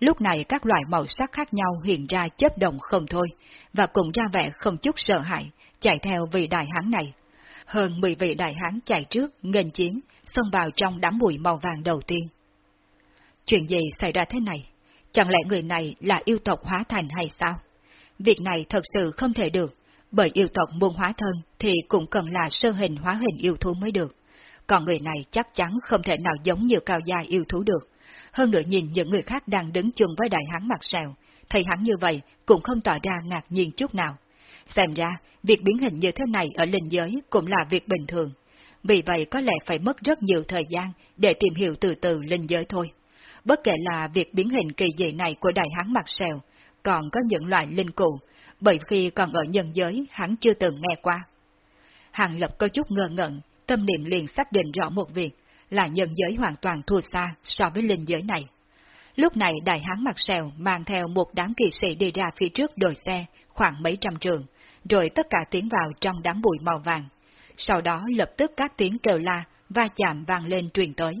[SPEAKER 1] Lúc này các loại màu sắc khác nhau hiện ra chấp động không thôi, và cũng ra vẻ không chút sợ hãi, chạy theo vị đại hán này. Hơn 10 vị đại hán chạy trước, nghênh chiến, xông vào trong đám bụi màu vàng đầu tiên. Chuyện gì xảy ra thế này? Chẳng lẽ người này là yêu tộc hóa thành hay sao? Việc này thật sự không thể được, bởi yêu tộc muốn hóa thân thì cũng cần là sơ hình hóa hình yêu thú mới được. Còn người này chắc chắn không thể nào giống như cao gia yêu thú được. Hơn nữa nhìn những người khác đang đứng chung với đại hán mặt sẹo, thấy hắn như vậy cũng không tỏ ra ngạc nhiên chút nào. Xem ra, việc biến hình như thế này ở linh giới cũng là việc bình thường. Vì vậy có lẽ phải mất rất nhiều thời gian để tìm hiểu từ từ linh giới thôi. Bất kể là việc biến hình kỳ dị này của đại hán mặt sẹo, còn có những loại linh cụ, bởi khi còn ở nhân giới hắn chưa từng nghe qua. Hàng Lập có chút ngơ ngẩn, tâm niệm liền xác định rõ một việc, là nhân giới hoàn toàn thua xa so với linh giới này. Lúc này đại hán mặt sẹo mang theo một đám kỳ sĩ đi ra phía trước đồi xe, khoảng mấy trăm trường, rồi tất cả tiến vào trong đám bụi màu vàng. Sau đó lập tức các tiếng kêu la, va chạm vang lên truyền tới.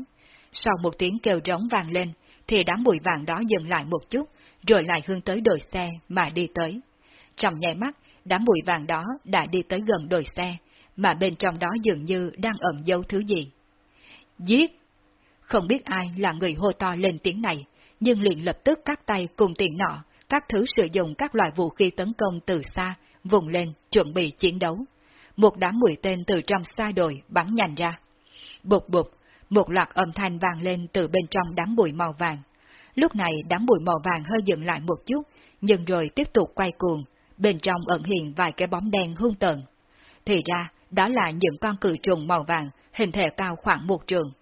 [SPEAKER 1] Sau một tiếng kêu rống vang lên, thì đám bụi vàng đó dừng lại một chút, rồi lại hướng tới đồi xe mà đi tới. Trong nhảy mắt, đám bụi vàng đó đã đi tới gần đồi xe, mà bên trong đó dường như đang ẩn dấu thứ gì. Giết! Không biết ai là người hô to lên tiếng này, nhưng liền lập tức các tay cùng tiền nọ, các thứ sử dụng các loại vũ khí tấn công từ xa, vùng lên, chuẩn bị chiến đấu. Một đám mũi tên từ trong xa đồi bắn nhanh ra. Bụt bụt, một loạt âm thanh vang lên từ bên trong đám bụi màu vàng. Lúc này đám bụi màu vàng hơi dừng lại một chút, nhưng rồi tiếp tục quay cuồng, bên trong ẩn hiện vài cái bóng đen hung tợn. Thì ra, đó là những con cự trùng màu vàng, hình thể cao khoảng một trường.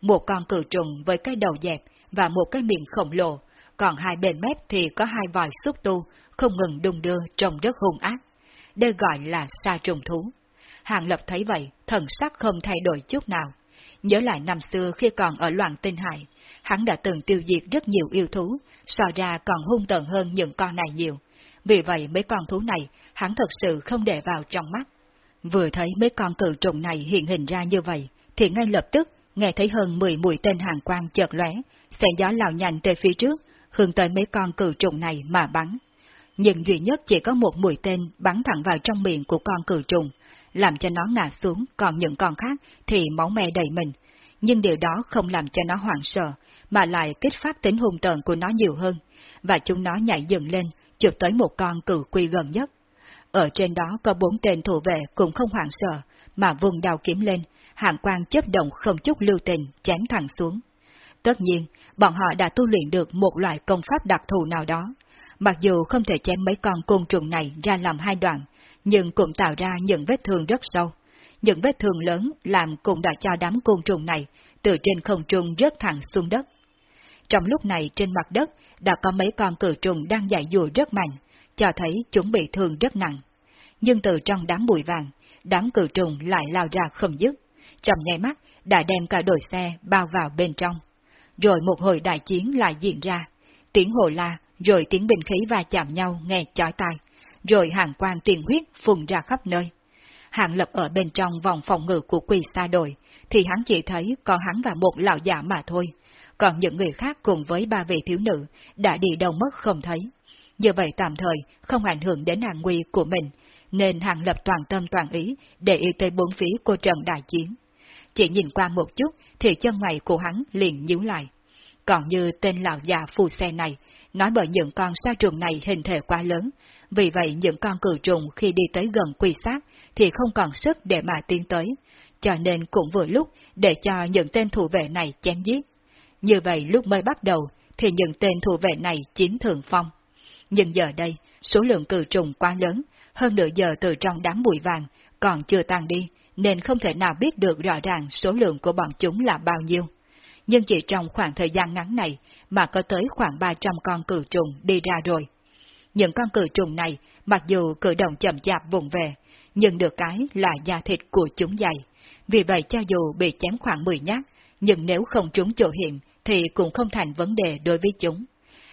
[SPEAKER 1] Một con cự trùng với cái đầu dẹp và một cái miệng khổng lồ, còn hai bên mép thì có hai vòi xúc tu, không ngừng đung đưa trông rất hung ác. Đây gọi là sa trùng thú. Hàng Lập thấy vậy, thần sắc không thay đổi chút nào. Nhớ lại năm xưa khi còn ở loạn tinh hải, hắn đã từng tiêu diệt rất nhiều yêu thú, so ra còn hung tợn hơn những con này nhiều. Vì vậy mấy con thú này, hắn thật sự không để vào trong mắt. Vừa thấy mấy con cự trùng này hiện hình ra như vậy, thì ngay lập tức nghe thấy hơn 10 mũi tên hàng quang chợt lóe, xe gió lao nhanh tới phía trước, hướng tới mấy con cự trùng này mà bắn. Nhưng duy nhất chỉ có một mũi tên bắn thẳng vào trong miệng của con cự trùng, làm cho nó ngã xuống, còn những con khác thì máu me đầy mình. Nhưng điều đó không làm cho nó hoảng sợ, mà lại kích phát tính hung tợn của nó nhiều hơn, và chúng nó nhảy dựng lên, chụp tới một con cự quy gần nhất. Ở trên đó có bốn tên thủ vệ cũng không hoảng sợ, mà vùng đào kiếm lên, hạng quang chấp động không chút lưu tình, chém thẳng xuống. Tất nhiên, bọn họ đã tu luyện được một loại công pháp đặc thù nào đó. Mặc dù không thể chém mấy con côn trùng này ra làm hai đoạn, nhưng cũng tạo ra những vết thương rất sâu. Những vết thương lớn làm cũng đã cho đám côn trùng này từ trên không trung rớt thẳng xuống đất. Trong lúc này trên mặt đất đã có mấy con cử trùng đang dạy dùa rất mạnh, cho thấy chúng bị thương rất nặng. Nhưng từ trong đám bụi vàng, đám cử trùng lại lao ra không dứt, trong nháy mắt đã đem cả đội xe bao vào bên trong. Rồi một hồi đại chiến lại diễn ra, tiếng hồ la, rồi tiếng bình khí va chạm nhau nghe chói tai, rồi hàng quan tiền huyết phun ra khắp nơi. Hàng lập ở bên trong vòng phòng ngự của quỳ xa đội, thì hắn chỉ thấy có hắn và một lão giả mà thôi, còn những người khác cùng với ba vị thiếu nữ đã đi đâu mất không thấy. Như vậy tạm thời không ảnh hưởng đến an nguy của mình, nên Hàng Lập toàn tâm toàn ý để ý tới bốn phía của trận đại chiến. Chỉ nhìn qua một chút thì chân mày của hắn liền nhíu lại. Còn như tên lão già phù xe này, nói bởi những con sa trùng này hình thể quá lớn, vì vậy những con cử trùng khi đi tới gần quỳ sát thì không còn sức để mà tiến tới, cho nên cũng vừa lúc để cho những tên thủ vệ này chém giết. Như vậy lúc mới bắt đầu thì những tên thủ vệ này chiếm thường phong. Nhưng giờ đây, số lượng cử trùng quá lớn, hơn nửa giờ từ trong đám bụi vàng còn chưa tan đi, nên không thể nào biết được rõ ràng số lượng của bọn chúng là bao nhiêu. Nhưng chỉ trong khoảng thời gian ngắn này mà có tới khoảng 300 con cử trùng đi ra rồi. Những con cử trùng này, mặc dù cử động chậm chạp vùng về, nhưng được cái là da thịt của chúng dày. Vì vậy cho dù bị chém khoảng 10 nhát, nhưng nếu không trúng chỗ hiểm thì cũng không thành vấn đề đối với chúng.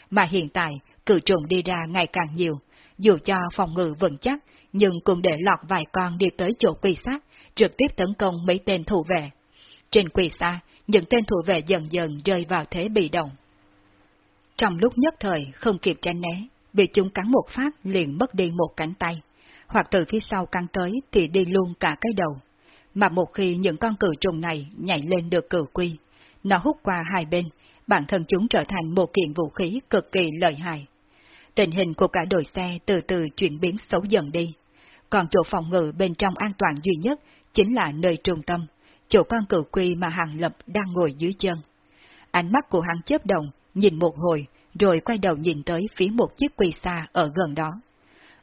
[SPEAKER 1] Mà hiện tại, cử trùng đi ra ngày càng nhiều, dù cho phòng ngự vững chắc, nhưng cũng để lọt vài con đi tới chỗ quỳ sát, trực tiếp tấn công mấy tên thủ vệ. Trên quỳ xa, những tên thủ vệ dần dần rơi vào thế bị động. Trong lúc nhất thời không kịp tránh né, bị chúng cắn một phát liền mất đi một cánh tay, hoặc từ phía sau cắn tới thì đi luôn cả cái đầu. Mà một khi những con cự trùng này nhảy lên được cự quy, nó hút qua hai bên, bản thân chúng trở thành một kiện vũ khí cực kỳ lợi hại. Tình hình của cả đội xe từ từ chuyển biến xấu dần đi, còn chỗ phòng ngự bên trong an toàn duy nhất chính là nơi trung tâm, chỗ con cử quy mà Hàng Lập đang ngồi dưới chân. Ánh mắt của hắn chớp động, nhìn một hồi, rồi quay đầu nhìn tới phía một chiếc quỳ xa ở gần đó.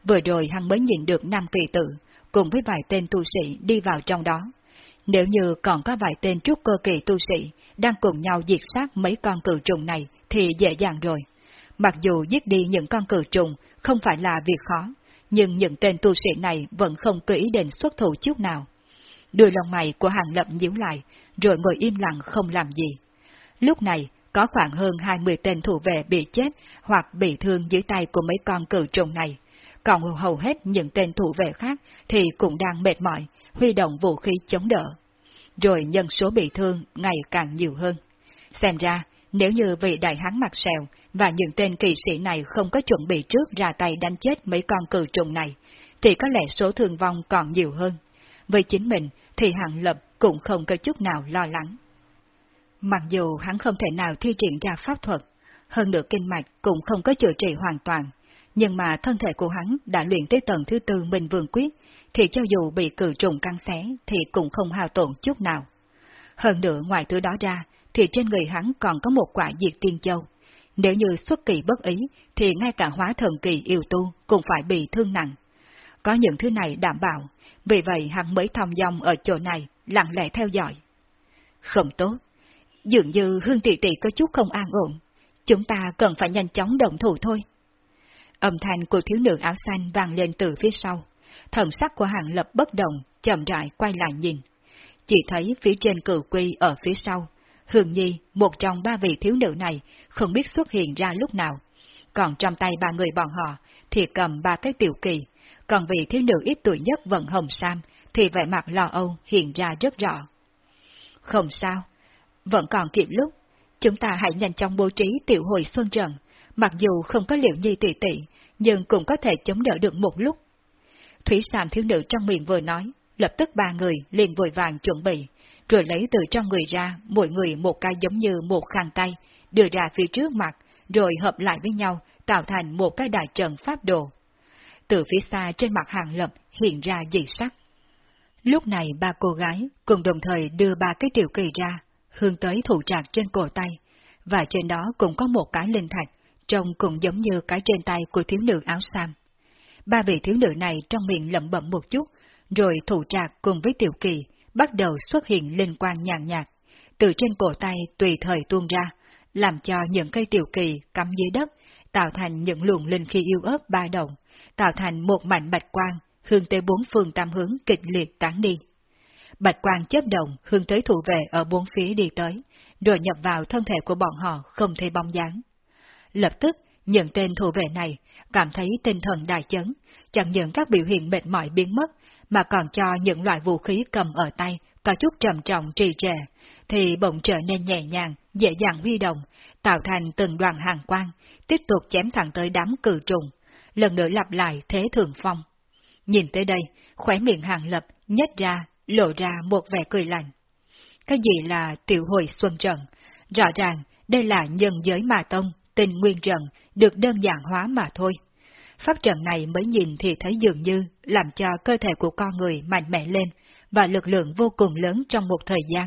[SPEAKER 1] Vừa rồi hắn mới nhìn được năm kỳ tử, cùng với vài tên tu sĩ đi vào trong đó. Nếu như còn có vài tên trúc cơ kỳ tu sĩ đang cùng nhau diệt sát mấy con cự trùng này thì dễ dàng rồi. Mặc dù giết đi những con cự trùng không phải là việc khó, nhưng những tên tu sĩ này vẫn không có ý định xuất thủ chút nào. Đôi lòng mày của hàng lập nhíu lại, rồi ngồi im lặng không làm gì. Lúc này, có khoảng hơn 20 tên thủ vệ bị chết hoặc bị thương dưới tay của mấy con cự trùng này. Còn hầu hết những tên thủ vệ khác thì cũng đang mệt mỏi, huy động vũ khí chống đỡ. Rồi nhân số bị thương ngày càng nhiều hơn. Xem ra, nếu như vị đại hán mặt sẹo và những tên kỳ sĩ này không có chuẩn bị trước ra tay đánh chết mấy con cừu trùng này, thì có lẽ số thương vong còn nhiều hơn. Với chính mình thì Hàng Lập cũng không có chút nào lo lắng. Mặc dù hắn không thể nào thi triển ra pháp thuật, hơn nữa kinh mạch cũng không có chữa trị hoàn toàn, nhưng mà thân thể của hắn đã luyện tới tầng thứ tư Minh Vương Quyết, thì cho dù bị cử trùng căng xé thì cũng không hao tổn chút nào. Hơn nữa ngoài thứ đó ra, thì trên người hắn còn có một quả diệt tiên châu. Nếu như xuất kỳ bất ý, thì ngay cả hóa thần kỳ yêu tu cũng phải bị thương nặng. Có những thứ này đảm bảo, vì vậy hắn mới thong dong ở chỗ này, lặng lẽ theo dõi. Không tốt, dường như hương tỷ tỷ có chút không an ổn, chúng ta cần phải nhanh chóng động thủ thôi. Âm thanh của thiếu nữ áo xanh vang lên từ phía sau, thần sắc của hàng lập bất động, chậm rãi quay lại nhìn. Chỉ thấy phía trên cử quy ở phía sau, Hương Nhi, một trong ba vị thiếu nữ này, không biết xuất hiện ra lúc nào. Còn trong tay ba người bọn họ, thì cầm ba cái tiểu kỳ, còn vị thiếu nữ ít tuổi nhất vẫn hồng sam, thì vẻ mặt lo âu hiện ra rất rõ. Không sao, vẫn còn kịp lúc, chúng ta hãy nhanh chóng bố trí tiểu hồi xuân trận, mặc dù không có liệu nhi tỷ tỷ, nhưng cũng có thể chống đỡ được một lúc. Thủy Sàm thiếu nữ trong miệng vừa nói, lập tức ba người liền vội vàng chuẩn bị, rồi lấy từ trong người ra mỗi người một cái giống như một khăn tay, đưa ra phía trước mặt, rồi hợp lại với nhau, tạo thành một cái đại trận pháp đồ. Từ phía xa trên mặt hàng lập hiện ra dị sắc. Lúc này ba cô gái cùng đồng thời đưa ba cái tiểu kỳ ra, hướng tới thủ trạc trên cổ tay, và trên đó cũng có một cái linh thạch, trông cũng giống như cái trên tay của thiếu nữ áo sam. Ba vị thiếu nữ này trong miệng lẩm bẩm một chút, rồi thủ trạc cùng với tiểu kỳ bắt đầu xuất hiện linh quang nhàn nhạt, từ trên cổ tay tùy thời tuôn ra, làm cho những cây tiểu kỳ cắm dưới đất, tạo thành những luồng linh khí yêu ớt ba động, tạo thành một mảnh bạch quang, hướng tới bốn phương tam hướng kịch liệt tán đi. Bạch quang chớp động hướng tới thủ vệ ở bốn phía đi tới, rồi nhập vào thân thể của bọn họ không thấy bóng dáng. Lập tức, nhận tên thủ vệ này cảm thấy tinh thần đại chấn, chẳng những các biểu hiện mệt mỏi biến mất, mà còn cho những loại vũ khí cầm ở tay có chút trầm trọng trì trệ, thì bỗng trở nên nhẹ nhàng, dễ dàng huy động, tạo thành từng đoàn hàng quang, tiếp tục chém thẳng tới đám cử trùng, lần nữa lặp lại thế thường phong. Nhìn tới đây, khóe miệng hàng lập nhếch ra, lộ ra một vẻ cười lạnh. Cái gì là tiểu hồi xuân trận? Rõ ràng, đây là nhân giới mà tông, tình nguyên trận, được đơn giản hóa mà thôi. Pháp trận này mới nhìn thì thấy dường như làm cho cơ thể của con người mạnh mẽ lên và lực lượng vô cùng lớn trong một thời gian,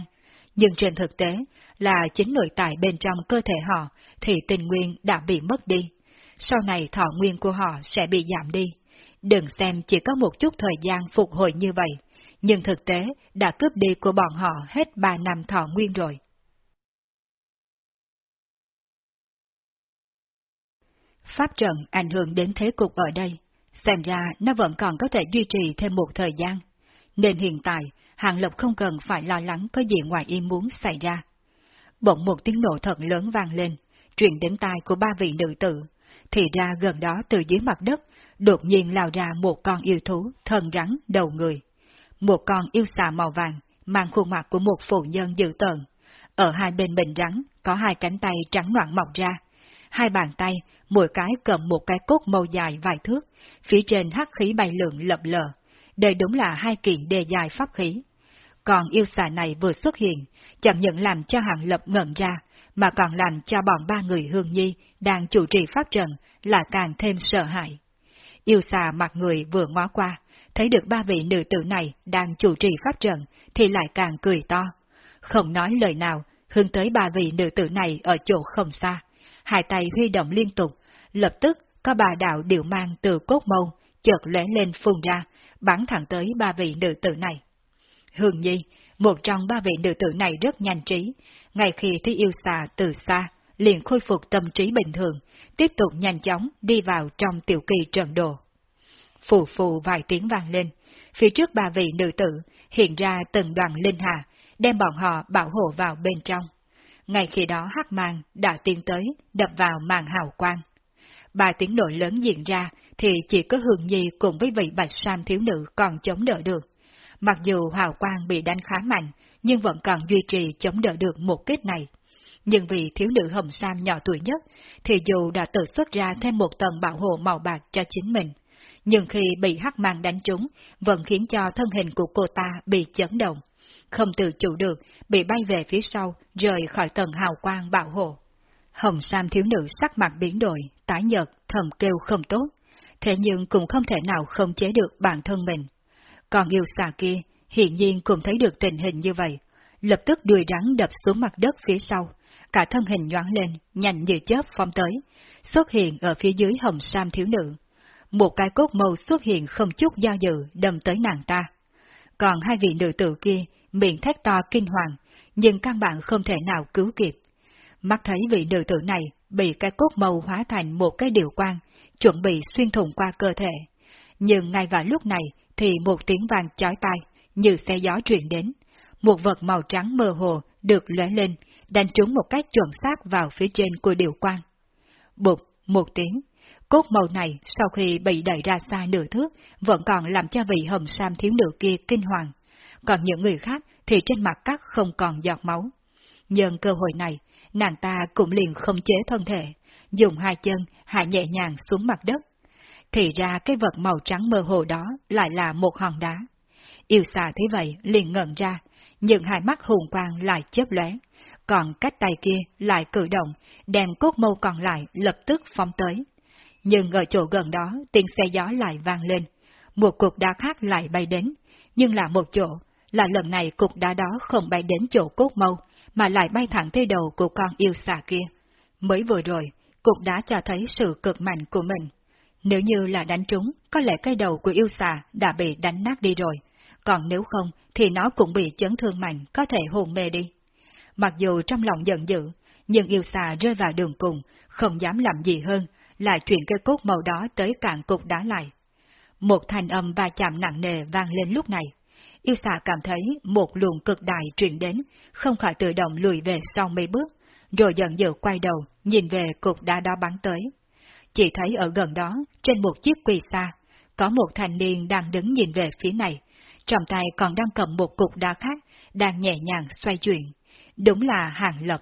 [SPEAKER 1] nhưng trên thực tế là chính nội tại bên trong cơ thể họ thì tình nguyên đã bị mất đi. Sau này thọ nguyên của họ sẽ bị giảm đi. Đừng xem chỉ có một chút thời gian phục hồi như vậy, nhưng thực tế đã cướp đi của bọn họ hết 3 năm thọ nguyên rồi. Pháp trận ảnh hưởng đến thế cục ở đây, xem ra nó vẫn còn có thể duy trì thêm một thời gian, nên hiện tại Hàng Lập không cần phải lo lắng có gì ngoài ý muốn xảy ra. Bỗng một tiếng nổ thật lớn vang lên, truyền đến tai của ba vị nữ tử, thì ra gần đó từ dưới mặt đất, đột nhiên lao ra một con yêu thú, thân rắn, đầu người. Một con yêu xà màu vàng, mang khuôn mặt của một phụ nhân dữ tợn. Ở hai bên mình rắn, có hai cánh tay trắng noạn mọc ra. Hai bàn tay, mỗi cái cầm một cái cốt màu dài vài thước, phía trên hắc khí bay lượn lập lờ. Đây đúng là hai kiện đề dài pháp khí. Còn yêu xà này vừa xuất hiện, chẳng những làm cho hạng lập ngẩn ra, mà còn làm cho bọn ba người hương nhi đang chủ trì pháp trận là càng thêm sợ hãi. Yêu xà mặt người vừa ngó qua, thấy được ba vị nữ tử này đang chủ trì pháp trận thì lại càng cười to. Không nói lời nào, hướng tới ba vị nữ tử này ở chỗ không xa. Hai tay huy động liên tục, lập tức có bà đạo điệu mang từ cốt mâu, chợt lóe lên phun ra, bắn thẳng tới ba vị nữ tử này. Hương Nhi, một trong ba vị nữ tử này rất nhanh trí, ngay khi thấy yêu xà từ xa, liền khôi phục tâm trí bình thường, tiếp tục nhanh chóng đi vào trong tiểu kỳ trận đồ. Phù phù vài tiếng vang lên, phía trước ba vị nữ tử hiện ra từng đoàn linh hà, đem bọn họ bảo hộ vào bên trong. Ngay khi đó hắc màn đã tiến tới, đập vào màn hào quang. Ba tiếng nổ lớn diễn ra thì chỉ có Hương Nhi cùng với vị bạch sam thiếu nữ còn chống đỡ được. Mặc dù hào quang bị đánh khá mạnh, nhưng vẫn còn duy trì chống đỡ được một kích này. Nhưng vì thiếu nữ hồng sam nhỏ tuổi nhất, thì dù đã tự xuất ra thêm một tầng bảo hộ màu bạc cho chính mình, nhưng khi bị hắc mang đánh trúng, vẫn khiến cho thân hình của cô ta bị chấn động. Không tự chủ được, bị bay về phía sau, rời khỏi tầng hào quang bảo hộ. Hồng Sam thiếu nữ sắc mặt biến đổi, tái nhợt, thầm kêu không tốt, thế nhưng cũng không thể nào không chế được bản thân mình. Còn yêu xà kia, hiện nhiên cũng thấy được tình hình như vậy, lập tức đuôi rắn đập xuống mặt đất phía sau, cả thân hình nhoáng lên, nhanh như chớp phong tới, xuất hiện ở phía dưới hồng sam thiếu nữ. Một cái cốt màu xuất hiện không chút do dự đâm tới nàng ta. Còn hai vị nữ tử kia, miệng thét to kinh hoàng, nhưng căn bản không thể nào cứu kịp. Mắt thấy vị nữ tử này bị cái cốt màu hóa thành một cái điều quan, chuẩn bị xuyên thủng qua cơ thể. Nhưng ngay vào lúc này thì một tiếng vàng chói tai, như xe gió truyền đến. Một vật màu trắng mơ hồ được lóe lên, đánh trúng một cách chuẩn xác vào phía trên của điều quan. Bụt, một tiếng. Cốt màu này sau khi bị đẩy ra xa nửa thước, vẫn còn làm cho vị hầm sam thiếu nữ kia kinh hoàng. Còn những người khác thì trên mặt cắt không còn giọt máu. Nhân cơ hội này, nàng ta cũng liền không chế thân thể, dùng hai chân hạ nhẹ nhàng xuống mặt đất. Thì ra cái vật màu trắng mơ hồ đó lại là một hòn đá. Yêu xà thế vậy liền ngẩn ra, nhưng hai mắt hùng quang lại chớp lóe, còn cách tay kia lại cử động, đem cốt mâu còn lại lập tức phóng tới. Nhưng ở chỗ gần đó tiếng xe gió lại vang lên, một cục đá khác lại bay đến, nhưng là một chỗ, là lần này cục đá đó không bay đến chỗ cốt mâu, mà lại bay thẳng tới đầu của con yêu xà kia. Mới vừa rồi, cục đá cho thấy sự cực mạnh của mình. Nếu như là đánh trúng, có lẽ cái đầu của yêu xà đã bị đánh nát đi rồi, còn nếu không thì nó cũng bị chấn thương mạnh, có thể hồn mê đi. Mặc dù trong lòng giận dữ, nhưng yêu xà rơi vào đường cùng, không dám làm gì hơn, lại chuyển cây cốt màu đó tới cạn cục đá lại. Một thanh âm va chạm nặng nề vang lên lúc này. Yêu xà cảm thấy một luồng cực đại truyền đến, không khỏi tự động lùi về sau mấy bước, rồi giận dữ quay đầu, nhìn về cục đá đó bắn tới. Chỉ thấy ở gần đó, trên một chiếc quỳ xa, có một thanh niên đang đứng nhìn về phía này, trong tay còn đang cầm một cục đá khác, đang nhẹ nhàng xoay chuyển. Đúng là hàng lập.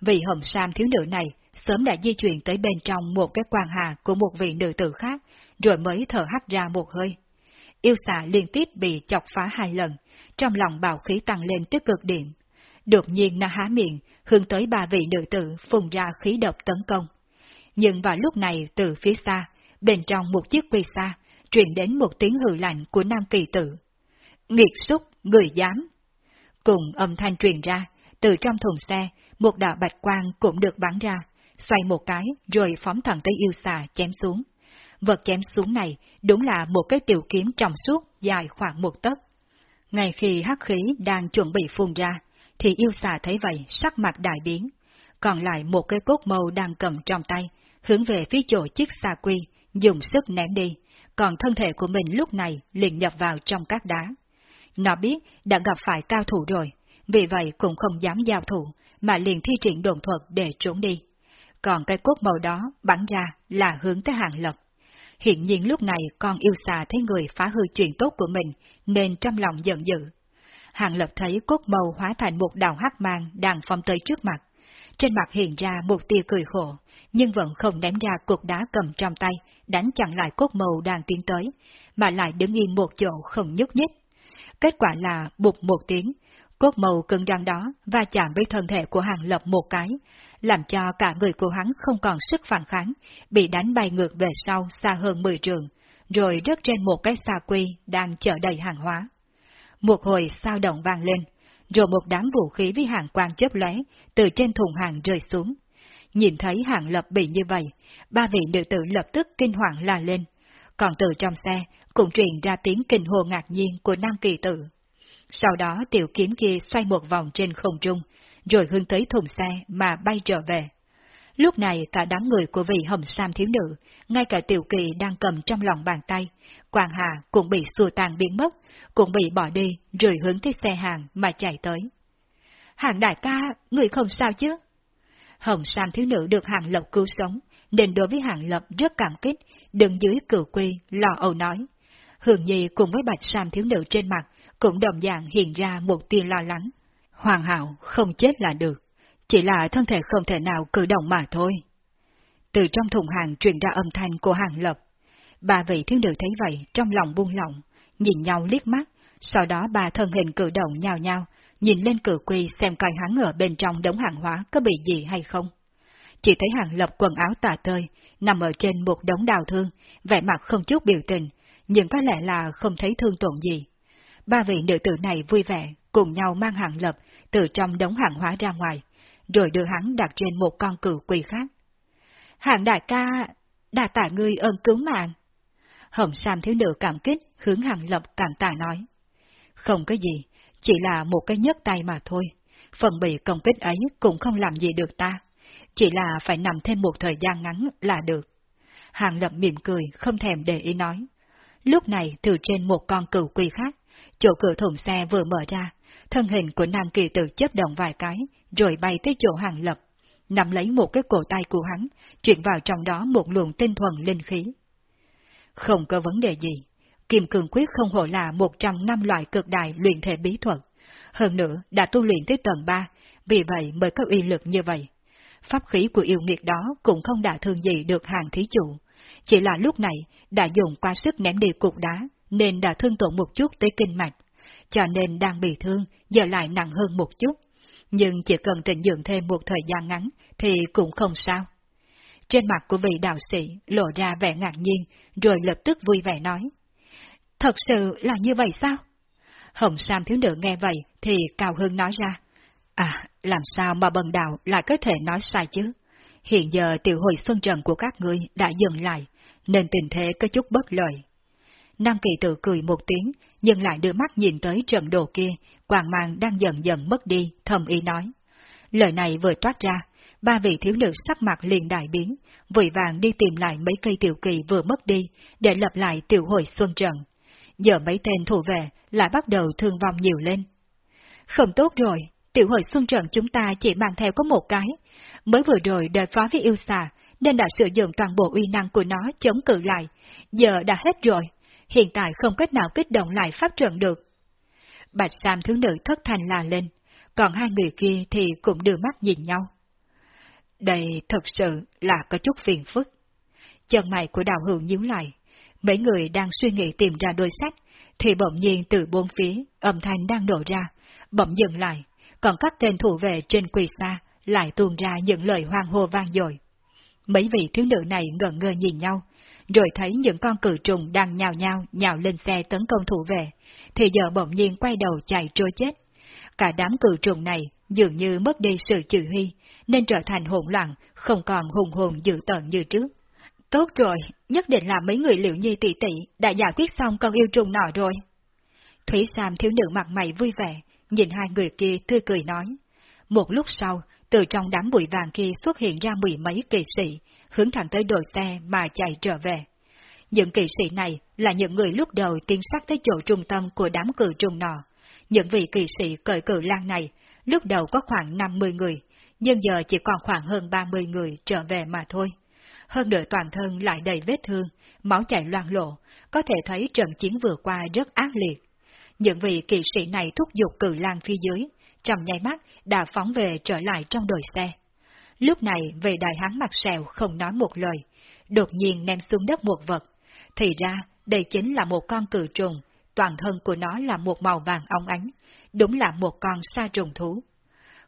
[SPEAKER 1] vì hồng sam thiếu nữ này sớm đã di chuyển tới bên trong một cái quan hà của một vị nữ tử khác, rồi mới thở hắt ra một hơi. Yêu xạ liên tiếp bị chọc phá hai lần, trong lòng bào khí tăng lên tới cực điểm. Đột nhiên nó há miệng, hướng tới ba vị nữ tử phùng ra khí độc tấn công. Nhưng vào lúc này từ phía xa, bên trong một chiếc quy xa, truyền đến một tiếng hừ lạnh của nam kỳ tử. Nghiệt súc, người dám. Cùng âm thanh truyền ra, từ trong thùng xe, một đạo bạch quang cũng được bắn ra, xoay một cái rồi phóng thẳng tới yêu xà chém xuống. Vật chém xuống này đúng là một cái tiểu kiếm trong suốt dài khoảng một tấc. Ngay khi hắc khí đang chuẩn bị phun ra, thì yêu xà thấy vậy sắc mặt đại biến. Còn lại một cái cốt màu đang cầm trong tay, hướng về phía chỗ chiếc xà quy, dùng sức ném đi, còn thân thể của mình lúc này liền nhập vào trong các đá. Nó biết đã gặp phải cao thủ rồi, vì vậy cũng không dám giao thủ, mà liền thi triển đồn thuật để trốn đi. Còn cái cốt màu đó bắn ra là hướng tới hàng lập. Hiện nhiên lúc này con yêu xà thấy người phá hư chuyện tốt của mình, nên trong lòng giận dữ. Hàng lập thấy cốt màu hóa thành một đào hắc mang đang phong tới trước mặt. Trên mặt hiện ra một tia cười khổ, nhưng vẫn không ném ra cục đá cầm trong tay, đánh chặn lại cốt màu đang tiến tới, mà lại đứng yên một chỗ không nhúc nhích. Kết quả là bụt một tiếng, cốt màu cứng rắn đó va chạm với thân thể của hàng lập một cái, làm cho cả người của hắn không còn sức phản kháng, bị đánh bay ngược về sau xa hơn 10 trường, rồi rớt trên một cái xa quy đang chở đầy hàng hóa. Một hồi sao động vang lên, rồi một đám vũ khí với hàng quang chớp lóe từ trên thùng hàng rơi xuống. Nhìn thấy hàng lập bị như vậy, ba vị nữ tử lập tức kinh hoàng la lên, còn từ trong xe cũng truyền ra tiếng kinh hồ ngạc nhiên của nam kỳ tử. Sau đó tiểu kiếm kia xoay một vòng trên không trung, rồi hướng tới thùng xe mà bay trở về. Lúc này cả đám người của vị hồng sam thiếu nữ, ngay cả tiểu kỳ đang cầm trong lòng bàn tay, Quang Hà cũng bị xua tan biến mất, cũng bị bỏ đi rồi hướng tới xe hàng mà chạy tới. Hàng đại ca, người không sao chứ? Hồng sam thiếu nữ được hàng lộc cứu sống, nên đối với hàng lập rất cảm kích, đứng dưới cửu quy, lò âu nói. Hường Nhi cùng với bạch sam thiếu nữ trên mặt cũng đồng dạng hiện ra một tia lo lắng. Hoàng hảo không chết là được, chỉ là thân thể không thể nào cử động mà thôi. Từ trong thùng hàng truyền ra âm thanh của hàng lập. Ba vị thiếu nữ thấy vậy trong lòng buông lỏng, nhìn nhau liếc mắt, sau đó ba thân hình cử động nhào nhào, nhìn lên cử quy xem coi hắn ở bên trong đống hàng hóa có bị gì hay không. Chỉ thấy hàng lập quần áo tà tơi, nằm ở trên một đống đào thương, vẻ mặt không chút biểu tình, nhưng có lẽ là không thấy thương tổn gì. Ba vị nữ tử này vui vẻ, cùng nhau mang hàng lập từ trong đống hàng hóa ra ngoài, rồi đưa hắn đặt trên một con cừu quỳ khác. Hàng đại ca, đà tạ ngươi ơn cứu mạng. Hồng Sam thiếu nữ cảm kích, hướng hàng lập cảm tạ nói. Không có gì, chỉ là một cái nhấc tay mà thôi. Phần bị công kích ấy cũng không làm gì được ta. Chỉ là phải nằm thêm một thời gian ngắn là được. Hàng lập mỉm cười, không thèm để ý nói. Lúc này từ trên một con cừu quỳ khác, chỗ cửa thùng xe vừa mở ra, thân hình của nam kỳ tử chấp động vài cái, rồi bay tới chỗ hàng lập, nắm lấy một cái cổ tay của hắn, chuyển vào trong đó một luồng tinh thuần linh khí. Không có vấn đề gì, Kim Cường Quyết không hổ là một trong năm loại cực đại luyện thể bí thuật, hơn nữa đã tu luyện tới tầng 3, vì vậy mới có uy lực như vậy. Pháp khí của yêu nghiệt đó cũng không đả thương gì được hàng thí chủ, chỉ là lúc này đã dùng qua sức ném đi cục đá, nên đã thương tổn một chút tới kinh mạch, cho nên đang bị thương, giờ lại nặng hơn một chút. Nhưng chỉ cần tịnh dưỡng thêm một thời gian ngắn thì cũng không sao. Trên mặt của vị đạo sĩ lộ ra vẻ ngạc nhiên, rồi lập tức vui vẻ nói. Thật sự là như vậy sao? Hồng Sam thiếu nữ nghe vậy thì cao hưng nói ra. À, làm sao mà bần đạo lại có thể nói sai chứ? Hiện giờ tiểu hồi xuân trần của các ngươi đã dừng lại, nên tình thế có chút bất lợi. Nam kỳ tự cười một tiếng, nhưng lại đưa mắt nhìn tới trận đồ kia, quàng mang đang dần dần mất đi, thầm ý nói. Lời này vừa toát ra, ba vị thiếu nữ sắc mặt liền đại biến, vội vàng đi tìm lại mấy cây tiểu kỳ vừa mất đi, để lập lại tiểu hồi xuân trận. Giờ mấy tên thủ vệ lại bắt đầu thương vong nhiều lên. Không tốt rồi, tiểu hồi xuân trận chúng ta chỉ mang theo có một cái, mới vừa rồi đợi phá với yêu xà, nên đã sử dụng toàn bộ uy năng của nó chống cự lại, giờ đã hết rồi, hiện tại không cách nào kích động lại pháp trận được. Bạch Sam thứ nữ thất thành là lên, còn hai người kia thì cũng đưa mắt nhìn nhau. Đây thật sự là có chút phiền phức. Chân mày của đào hữu nhíu lại, mấy người đang suy nghĩ tìm ra đôi sách, thì bỗng nhiên từ bốn phía, âm thanh đang nổ ra, bỗng dừng lại, còn các tên thủ vệ trên quỳ xa lại tuôn ra những lời hoang hô vang dội. Mấy vị thiếu nữ này ngẩn ngơ nhìn nhau, rồi thấy những con cử trùng đang nhào nhào nhào lên xe tấn công thủ về, thì giờ bỗng nhiên quay đầu chạy trôi chết. Cả đám cử trùng này dường như mất đi sự chỉ huy, nên trở thành hỗn loạn, không còn hùng hồn dữ tợn như trước. Tốt rồi, nhất định là mấy người liệu nhi tỷ tỷ đã giải quyết xong con yêu trùng nọ rồi. Thủy Sam thiếu nữ mặt mày vui vẻ, nhìn hai người kia tươi cười nói. Một lúc sau, từ trong đám bụi vàng kia xuất hiện ra mười mấy kỳ sĩ, hướng thẳng tới đội xe mà chạy trở về. Những kỳ sĩ này là những người lúc đầu tiến sát tới chỗ trung tâm của đám cử trùng nọ. Những vị kỳ sĩ cởi cử lan này, lúc đầu có khoảng 50 người, nhưng giờ chỉ còn khoảng hơn 30 người trở về mà thôi. Hơn nữa toàn thân lại đầy vết thương, máu chảy loang lộ, có thể thấy trận chiến vừa qua rất ác liệt. Những vị kỵ sĩ này thúc giục cử lan phía dưới, trong nháy mắt đã phóng về trở lại trong đội xe. Lúc này về đại hán mặt sẹo không nói một lời, đột nhiên ném xuống đất một vật. Thì ra, đây chính là một con cự trùng, toàn thân của nó là một màu vàng óng ánh, đúng là một con sa trùng thú.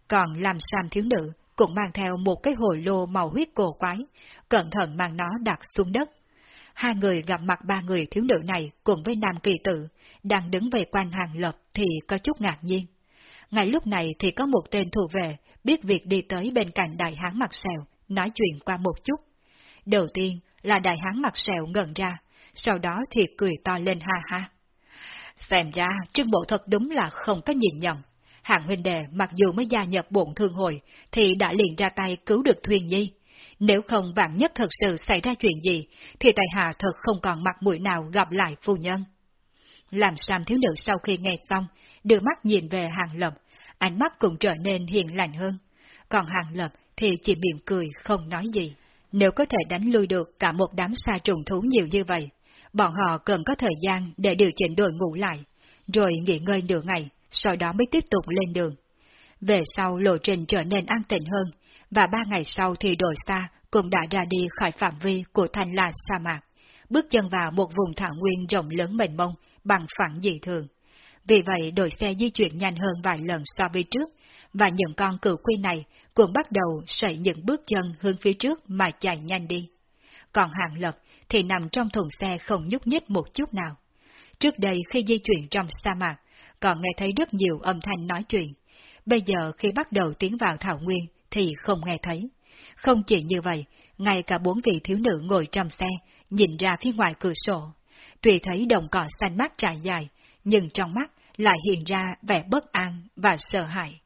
[SPEAKER 1] Còn làm sam thiếu nữ cũng mang theo một cái hồ lô màu huyết cổ quái, cẩn thận mang nó đặt xuống đất. Hai người gặp mặt ba người thiếu nữ này cùng với nam kỳ tử, đang đứng về quanh hàng lập thì có chút ngạc nhiên. Ngay lúc này thì có một tên thủ vệ biết việc đi tới bên cạnh đại hán mặt sẹo, nói chuyện qua một chút. Đầu tiên là đại hán mặt sẹo ngẩn ra, sau đó thì cười to lên ha ha. Xem ra, trương bộ thật đúng là không có nhìn nhầm. Hạng huynh đệ mặc dù mới gia nhập bổn thương hội, thì đã liền ra tay cứu được Thuyền Nhi. Nếu không vạn nhất thật sự xảy ra chuyện gì, thì tại hạ thật không còn mặt mũi nào gặp lại phu nhân. Làm Sam thiếu nữ sau khi nghe xong, đưa mắt nhìn về hàng lập, ánh mắt cũng trở nên hiền lành hơn. Còn hàng lập thì chỉ mỉm cười không nói gì. Nếu có thể đánh lui được cả một đám sa trùng thú nhiều như vậy, bọn họ cần có thời gian để điều chỉnh đội ngũ lại, rồi nghỉ ngơi nửa ngày, sau đó mới tiếp tục lên đường. Về sau lộ trình trở nên an tịnh hơn, và ba ngày sau thì đội xa cũng đã ra đi khỏi phạm vi của thanh la sa mạc, bước chân vào một vùng thảo nguyên rộng lớn mênh mông bằng phẳng dị thường. Vì vậy đội xe di chuyển nhanh hơn vài lần so với trước, và những con cựu quy này cũng bắt đầu sẩy những bước chân hướng phía trước mà chạy nhanh đi. Còn hàng lập thì nằm trong thùng xe không nhúc nhích một chút nào. Trước đây khi di chuyển trong sa mạc, còn nghe thấy rất nhiều âm thanh nói chuyện. Bây giờ khi bắt đầu tiến vào thảo nguyên thì không nghe thấy. Không chỉ như vậy, ngay cả bốn vị thiếu nữ ngồi trong xe, nhìn ra phía ngoài cửa sổ. tùy thấy đồng cỏ xanh mát trải dài, nhưng trong mắt lại hiện ra vẻ bất an và sợ hãi.